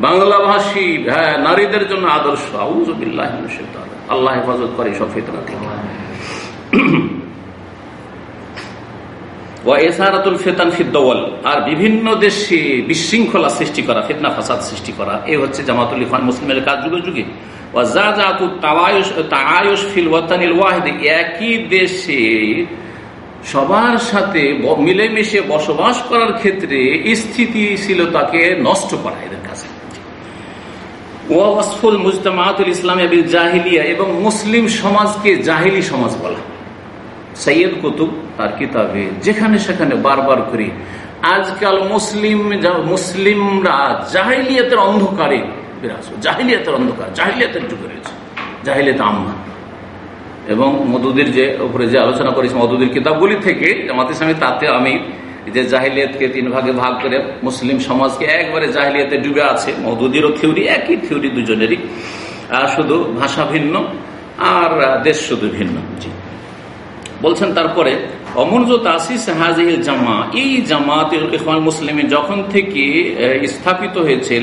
বাংলা ভাষী হ্যাঁ নারীদের জন্য আদর্শ। আল্লাহ হেফাজত করে সব ফিতনা থেকে আর বিভিন্ন দেশে বিশৃঙ্খলা সৃষ্টি করা, ফিতনা, ফাসাদ সৃষ্টি করা, এ হচ্ছে জামাতুল ইফান মুসলিমের কাজ যুগে যুগে। একই দেশে সবার সাথে মিলেমিশে বসবাস করার ক্ষেত্রে স্থিতিশীলতাকে নষ্ট করা এদের কাছে ওয়াসফুল মুজতামাতুল ইসলাম জাহিলিয়া এবং মুসলিম সমাজকে জাহিলি সমাজ বলা সৈয়দ কুতুব, তার কিতাবে যেখানে সেখানে বারবার করি, আজকাল মুসলিম, মুসলিমরা জাহিলিয়াতের অন্ধকারে বিরাজ জাহিলিয়াতের অন্ধকার, জাহিলিয়াতের যুগে রয়েছে। জাহিলিয়াত আম্মা এবং মধুদের যে উপরে যে আলোচনা করেছি মধুদের কিতাবগুলি থেকে জামাত ইসলামী, তাতে আমি যে জাহিলিয়াতকে তিন ভাগে ভাগ করে মুসলিম সমাজকে একবারে জাহিলিয়াতে ডুবে আছে। মধুদিরও থিওরি, একই থিওরি দুজনেরই। শুধু ভাষা ভিন্ন, আর দেশ শুধু ভিন্ন। বলছেন তারপরে জামা। এই জামাত মুসলিম যখন থেকে স্থাপিত হয়েছে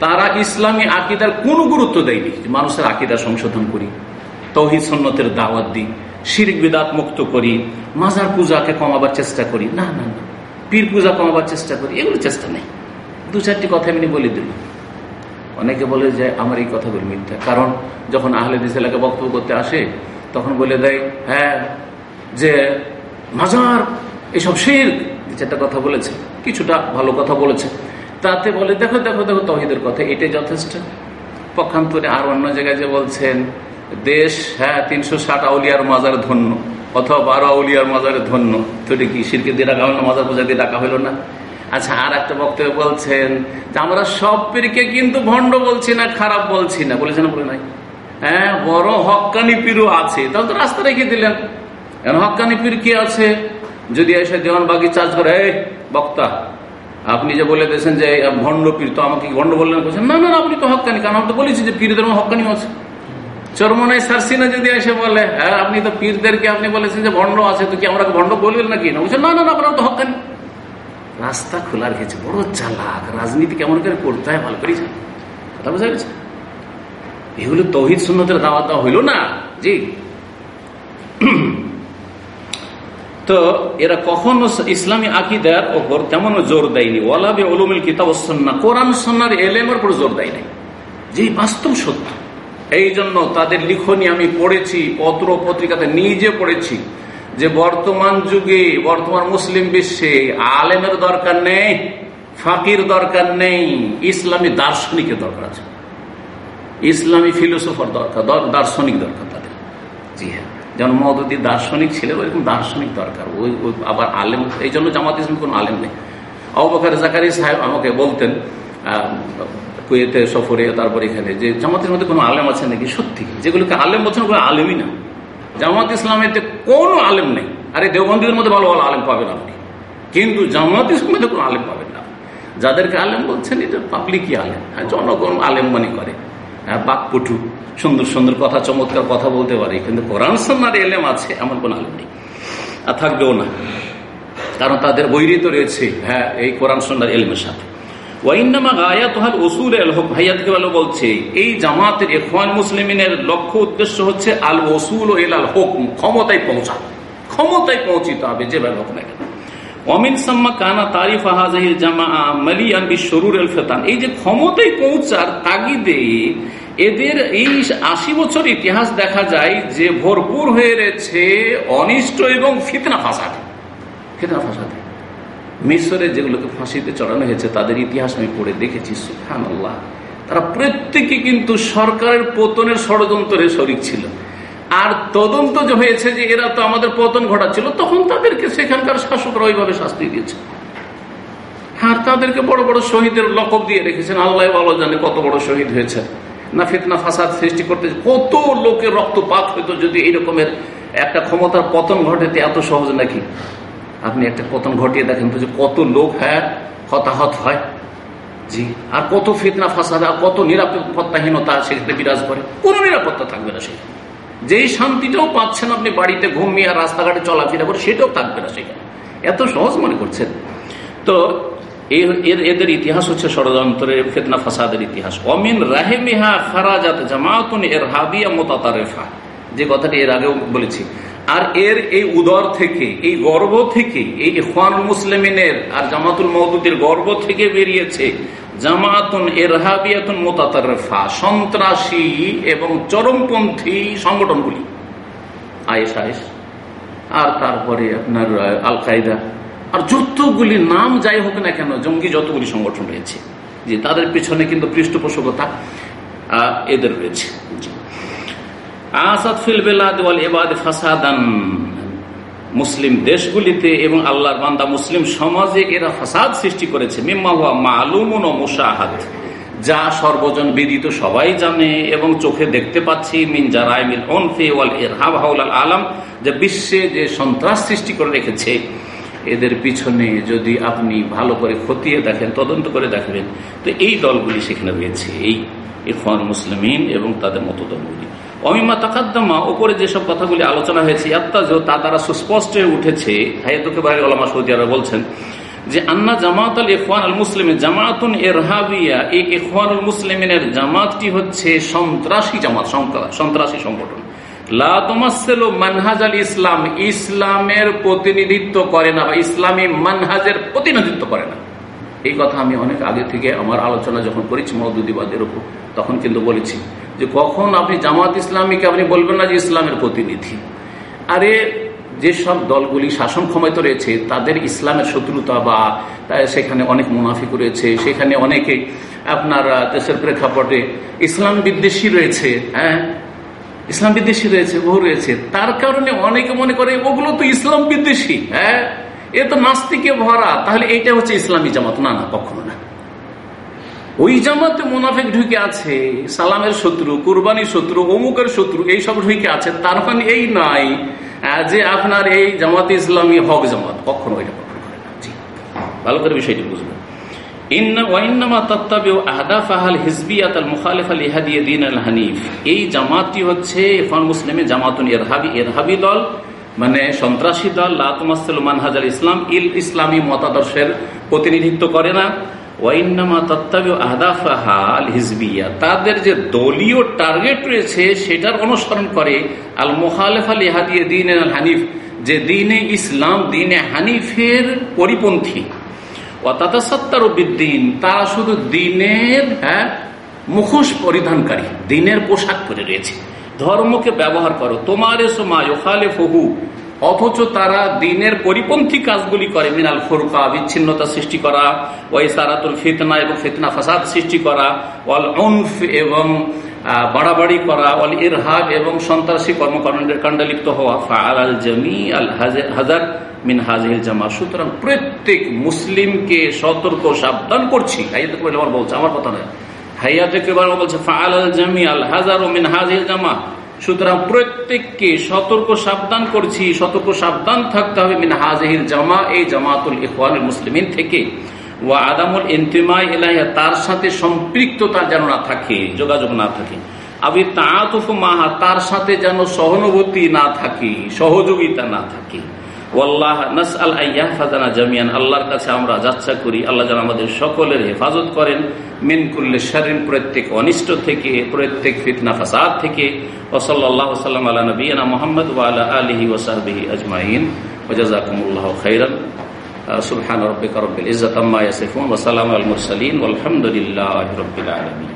তারা ইসলামী আকিদার কোন গুরুত্ব দেয়নি। মানুষের আকিদা সংশোধন করি, তহিদ সন্ন্যতের দাওয়াত দিই, শিরিক বিদাত মুক্ত করি, মাজার পূজাকে কমাবার চেষ্টা করি। না না না। পীর পূজা কমাবার চেষ্টা করি। এগুলো চেষ্টা নেই। দু চারটি কথা আমি বলে দিল অনেকে বলে যে, আমার এই কথাগুলো মিথ্যা। কারণ যখন আহলে দিস এলাকা বক্তব্য করতে আসে, তখন বলে দেয় হ্যাঁ যে মাজার, এসব শির চারটা কথা বলেছে, কিছুটা ভালো কথা বলেছে। তাতে বলে, দেখো দেখো দেখো, তহিদের কথা, এটাই যথেষ্ট। পক্ষান্তরে আর অন্য জায়গায় যে বলছেন, দেশ হ্যাঁ তিনশো ষাট আউলিয়ার মাজার ধন্য, অথবা বারো আউলিয়ার মাজারে ধন্য। তো কি সিরকে দিয়ে রাখা হলো মাজার পূজা দিয়ে ডাকা হলো না? আচ্ছা আর একটা বক্তব্য বলছেন যে আমরা সব পীরকে কিন্তু ভণ্ড বলছি না, খারাপ বলছি না। বলেছেন বলে নাই। হ্যাঁ বড় হকানি পীরও আছে। তাহলে তো রাস্তা রেখে দিলেন। এখন হকানি পীর কি আছে? যদি এসে দেওয়ান দেওয়ানবাগি চার্জ করে, এই, বক্তা, আপনি যে বলে দিয়েছেন যে ভণ্ড পীর, তো আমাকে ভণ্ড বললেন? বলছেন, না না আপনি তো হকানি কারণ আমি তো বলেছি যে পীরদের হকানিও আছে। চরমনাই সারসিনা যদি এসে বলে হ্যাঁ আপনি তো পীরদেরকে আপনি বলেছেন যে ভণ্ড আছে, তো কি আমরা ভণ্ড বলবেন নাকি? না, বলছেন, না না আপনারা তো হকানি রাস্তা খোলা রেখেছে। বড় চালাক, রাজনীতি কেমন করে করতে হয় ভালো করেছে কথা বোঝা গেছে? এগুলো তহিদ সুন্নতের দাওয়া দেওয়া হইল না? জি। <clears throat> তো এরা কখনো ইসলামী আকিদার ওপর তেমন জোর দেয়নি। ওলাবে ওলুমিল কিতাব সন্না কোরআন সন্ন্যার এলেমের উপর জোর দেয় নাই। যে বাস্তব সত্য। এই জন্য তাদের লিখনি আমি পড়েছি, পত্র পত্রিকাতে নিজে পড়েছি। যে বর্তমান যুগে, বর্তমান মুসলিম বিশ্বে আলেমের দরকার নেই, ফাঁকির দরকার নেই, ইসলামী দার্শনিকের দরকার আছে। ইসলামী ফিলোসফার দরকার দার্শনিক দরকার তাদের। জি হ্যাঁ যেমন মদুদ্দি দার্শনিক ছিল ওইরকম দার্শনিক দরকার। ওই আবার আলেম, এই জন্য জামাত ইসলাম কোন আলেম নেই। অবকার জাকারি সাহেব আমাকে বলতেন কুয়েতে সফরে, তারপর এখানে, যে জামাতের মধ্যে কোনো আলেম আছে নাকি? সত্যি, যেগুলোকে আলেম বলছেন ওগুলো আলেমই না। জামাত ইসলামেতে কোনো আলেম নেই। আরে দেওবন্দির মধ্যে ভালো ভালো আলেম পাবেন আপনি। কিন্তু জামাত ইসলামেতে কোনো আলেম পাবেন না। যাদেরকে আলেম বলছেন, এটা পাবলিকই আলেম। হ্যাঁ জনগণ আলেম মনে করে। হ্যাঁ বাকপটু, সুন্দর সুন্দর কথা, চমৎকার কথা বলতে পারে। কিন্তু কোরআন সন্ন্যার এলেম আছে, এমন কোন আলেম নেই। আর থাকবেও না। কারণ তাদের বৈরিত রয়েছে। হ্যাঁ এই কোরআন সন্ন্যার এলমের সাথে। বলছে, এই জামাতের মুসলিমিনের লক্ষ্য উদ্দেশ্য হচ্ছে ক্ষমতায় ক্ষমতায় হবে অমিন কানা। তারিফ জামা ফেতান। এই যে ক্ষমতায় পৌঁছার তাগিদে এদের এই আশি বছর ইতিহাস দেখা যায় যে ভরপুর হয়ে রয়েছে অনিষ্ট এবং ফিতনা ফাসাদ। ফিতনা ফাসাদে। মিশরে যেগুলোকে ফাঁসিতে চড়ানো হয়েছে, তাদের ইতিহাস আমি পড়ে দেখেছি সুফান আল্লাহ তারা প্রত্যেকে কিন্তু সরকারের পতনের ষড়যন্ত্রের শরিক ছিল। আর তদন্ত যে হয়েছে যে এরা তো আমাদের পতন ঘটাচ্ছিল, তখন তাদেরকে সেখানকার শাসকরা ওইভাবে শাস্তি দিয়েছে। আর তাদেরকে বড় বড় শহীদের লকব দিয়ে রেখেছেন, আল্লাহ ভালো জানে কত বড় শহীদ হয়েছে। না ফিতনা ফাসাদ সৃষ্টি করতে কত লোকের রক্তপাত হইতো যদি এইরকমের একটা ক্ষমতার পতন ঘটেতে এত সহজ নাকি? আপনি একটা পতন ঘটিয়ে দেখেন তো যে কত লোক হ্যাঁ হতাহত হয়। জি, আর কত ফিতনা, ফাসাদ কত নিরাপত্তাহীনতা সেক্ষেত্রে বিরাজ করে। কোনো নিরাপত্তা থাকবে না সেখানে। যেই শান্তিটাও পাচ্ছেন আপনি বাড়িতে ঘুমিয়ে আর রাস্তাঘাটে চলাফেরা করে, সেটাও থাকবে না সেখানে। এত সহজ মনে করছেন? তো এদের ইতিহাস হচ্ছে ষড়যন্ত্রের ফেতনা, ফাসাদের ইতিহাস। অমিন রাহেমিহা খারাজাত জামাতুন এর হাবিয়া মোতাতারেফা। যে কথাটি এর আগেও বলেছি। আর এর এই উদর থেকে, এই গর্ব থেকে, এই ইফান মুসলিমিনের আর জামাতুল মহদুদের গর্ব থেকে বেরিয়েছে এরহাবিয়াতুন সন্ত্রাসী এবং চরমপন্থী সংগঠনগুলি। আর তারপরে আপনার আল আর যতগুলি নাম যাই হোক না কেন, জঙ্গি যতগুলি সংগঠন রয়েছে, যে তাদের পিছনে কিন্তু পৃষ্ঠপোষকতা এদের রয়েছে। আসাদ ফিল এবাদ মুসলিম দেশগুলিতে এবং আল্লাহর বান্দা মুসলিম সমাজে এরা ফাসাদ সৃষ্টি করেছে। মিম্মা হুয়া মালুমুন ও মুসাহাদ যা সর্বজন বিদিত সবাই জানে এবং চোখে দেখতে পাচ্ছি। মিন জারাইমিল অনফে ওয়াল ইরহাব হাউল আলম। যে বিশ্বে যে সন্ত্রাস সৃষ্টি করে রেখেছে। এদের পিছনে যদি আপনি ভালো করে খতিয়ে দেখেন, তদন্ত করে দেখবেন। তো এই দলগুলি সেখানে রয়েছে। এই ইরফান মুসলিমিন এবং তাদের মতো দলগুলি অমিমা তাকাদ্দমা ওপরে যেসব কথাগুলি আলোচনা হয়েছে আত্মাজ তা তারা সুস্পষ্ট হয়ে উঠেছে। হায়াতুকে বাড়ি আলমা সৌদি আরব বলছেন যে, আন্না জামাত আল ইফওয়ান আল মুসলিম জামাতুন এরহাবিয়া এই ইফওয়ানুল মুসলিমের জামাতটি হচ্ছে সন্ত্রাসী জামাত সন্ত্রাসী সংগঠন। ইসলাম, ইসলামের প্রতিনিধিত্ব করে না বা ইসলামী মানহাজের প্রতিনিধিত্ব করে না। এই কথা আমি অনেক আগে থেকে আমার আলোচনা যখন করেছি মৌদুদিবাদের উপর, তখন কিন্তু বলেছি। যে কখন আপনি জামাত ইসলামীকে আপনি বলবেন না যে ইসলামের প্রতিনিধি? আরে, যেসব দলগুলি শাসন ক্ষমতা রয়েছে, তাদের ইসলামের শত্রুতা বা সেখানে অনেক মুনাফিক রয়েছে, সেখানে অনেকে আপনার দেশের প্রেক্ষাপটে ইসলাম বিদ্বেষী রয়েছে হ্যাঁ? ইসলাম বিদ্বেষী রয়েছে, বহু রয়েছে। তার কারণে অনেকে মনে করে, ওগুলো তো ইসলাম বিদ্বেষী হ্যাঁ? এ তো নাস্তিকে ভরা। তাহলে এইটা হচ্ছে ইসলামী জামাত। না না, কখনো না। ওই জামাতে মুনাফেক ঢুকে আছে, সালামের শত্রু, কুরবানির শত্রু, অমুকের শত্রু, এইসব ঢুকে আছে, তার মানে এই নাই যে আপনার এই জামাতে ইসলামী হক জামাত কখনো এটা ভালো করে বিষয়টি বুঝবেন এই হচ্ছে জামাতুন দল মানে সন্ত্রাসী দল মানহাজার ইসলাম, ইল ইসলামী মতাদর্শের প্রতিনিধিত্ব করে না। তাদের যে দলীয় টার্গেট রয়েছে, সেটার অনুসরণ করে আল মোহালেফ আল ইহাদিয়ে দিন হানিফ, যে দিনে ইসলাম দিনে হানিফের পরিপন্থী। অতাতাসত্তারবিদ্দিন তারা শুধু দিনের হ্যাঁ মুখোশ পরিধানকারী দিনের পোশাক পরে রয়েছে। ধর্মকে ব্যবহার করো। তোমার ওখালে ফহু অথচ তারা দিনের পরিপন্থী কাজগুলি করে, মিনাল ফোরকা, বিচ্ছিন্নতা সৃষ্টি করা ওই সারাতুল ফিতনা এবং ফিতনা ফাসাদ সৃষ্টি করা অল অনফ এবং বাড়াবাড়ি করা, ওয়াল ইরহাব এবং সন্ত্রাসী কর্মকাণ্ডের কাণ্ডলিপ্ত হওয়া ফাল আল জমি আল হাজার মিন হাজিল জামা সুতরাং প্রত্যেক মুসলিমকে সতর্ক, সাবধান করছি। আমার বলছে, আমার কথা নয়। হাইয়াতে কেবার বলছে ফাল জামি আল হাজার ও মিন হাজিল জামা সুতরাং প্রত্যেককে সতর্ক সাবধান করছি, সতর্ক সাবধান থাকতে হবে মিন হাজির জামা, এই জামাতুল ইকবাল মুসলিমিন থেকে। ও আদামুল ইন্তিমা এলাহিয়া তার সাথে সম্পৃক্ততা যেন না থাকে, যোগাযোগ না থাকে। আবি তাঁতুফ মাহা, তার সাথে যেন সহানুভূতি না থাকে, সহযোগিতা না থাকে। ওয়াল্লাহ নাসআল আইয়া ফাজানা জামিয়ান আল্লাহর কাছে আমরা যাচ্ছা করি আল্লাহ যেন আমাদের সকলের হেফাজত করেন মিন কুল্লে শারিন প্রত্যেক অনিষ্ট থেকে প্রত্যেক ফিতনা ফাসাদ থেকে ওসল্লাহ সাল্লাম আলা নবীনা মোহাম্মদ ওয়ালা আলহি ওসাহবিহি আজমাইন ওজাজাকুমুল্লাহ খৈরন সুবহান রব্বিকা রব্বিল ইজ্জত আম্মা ইয়াসিফুন ওয়া সালামু আল মুরসালিন ওয়াল হামদুলিল্লাহি রব্বিল আলামিন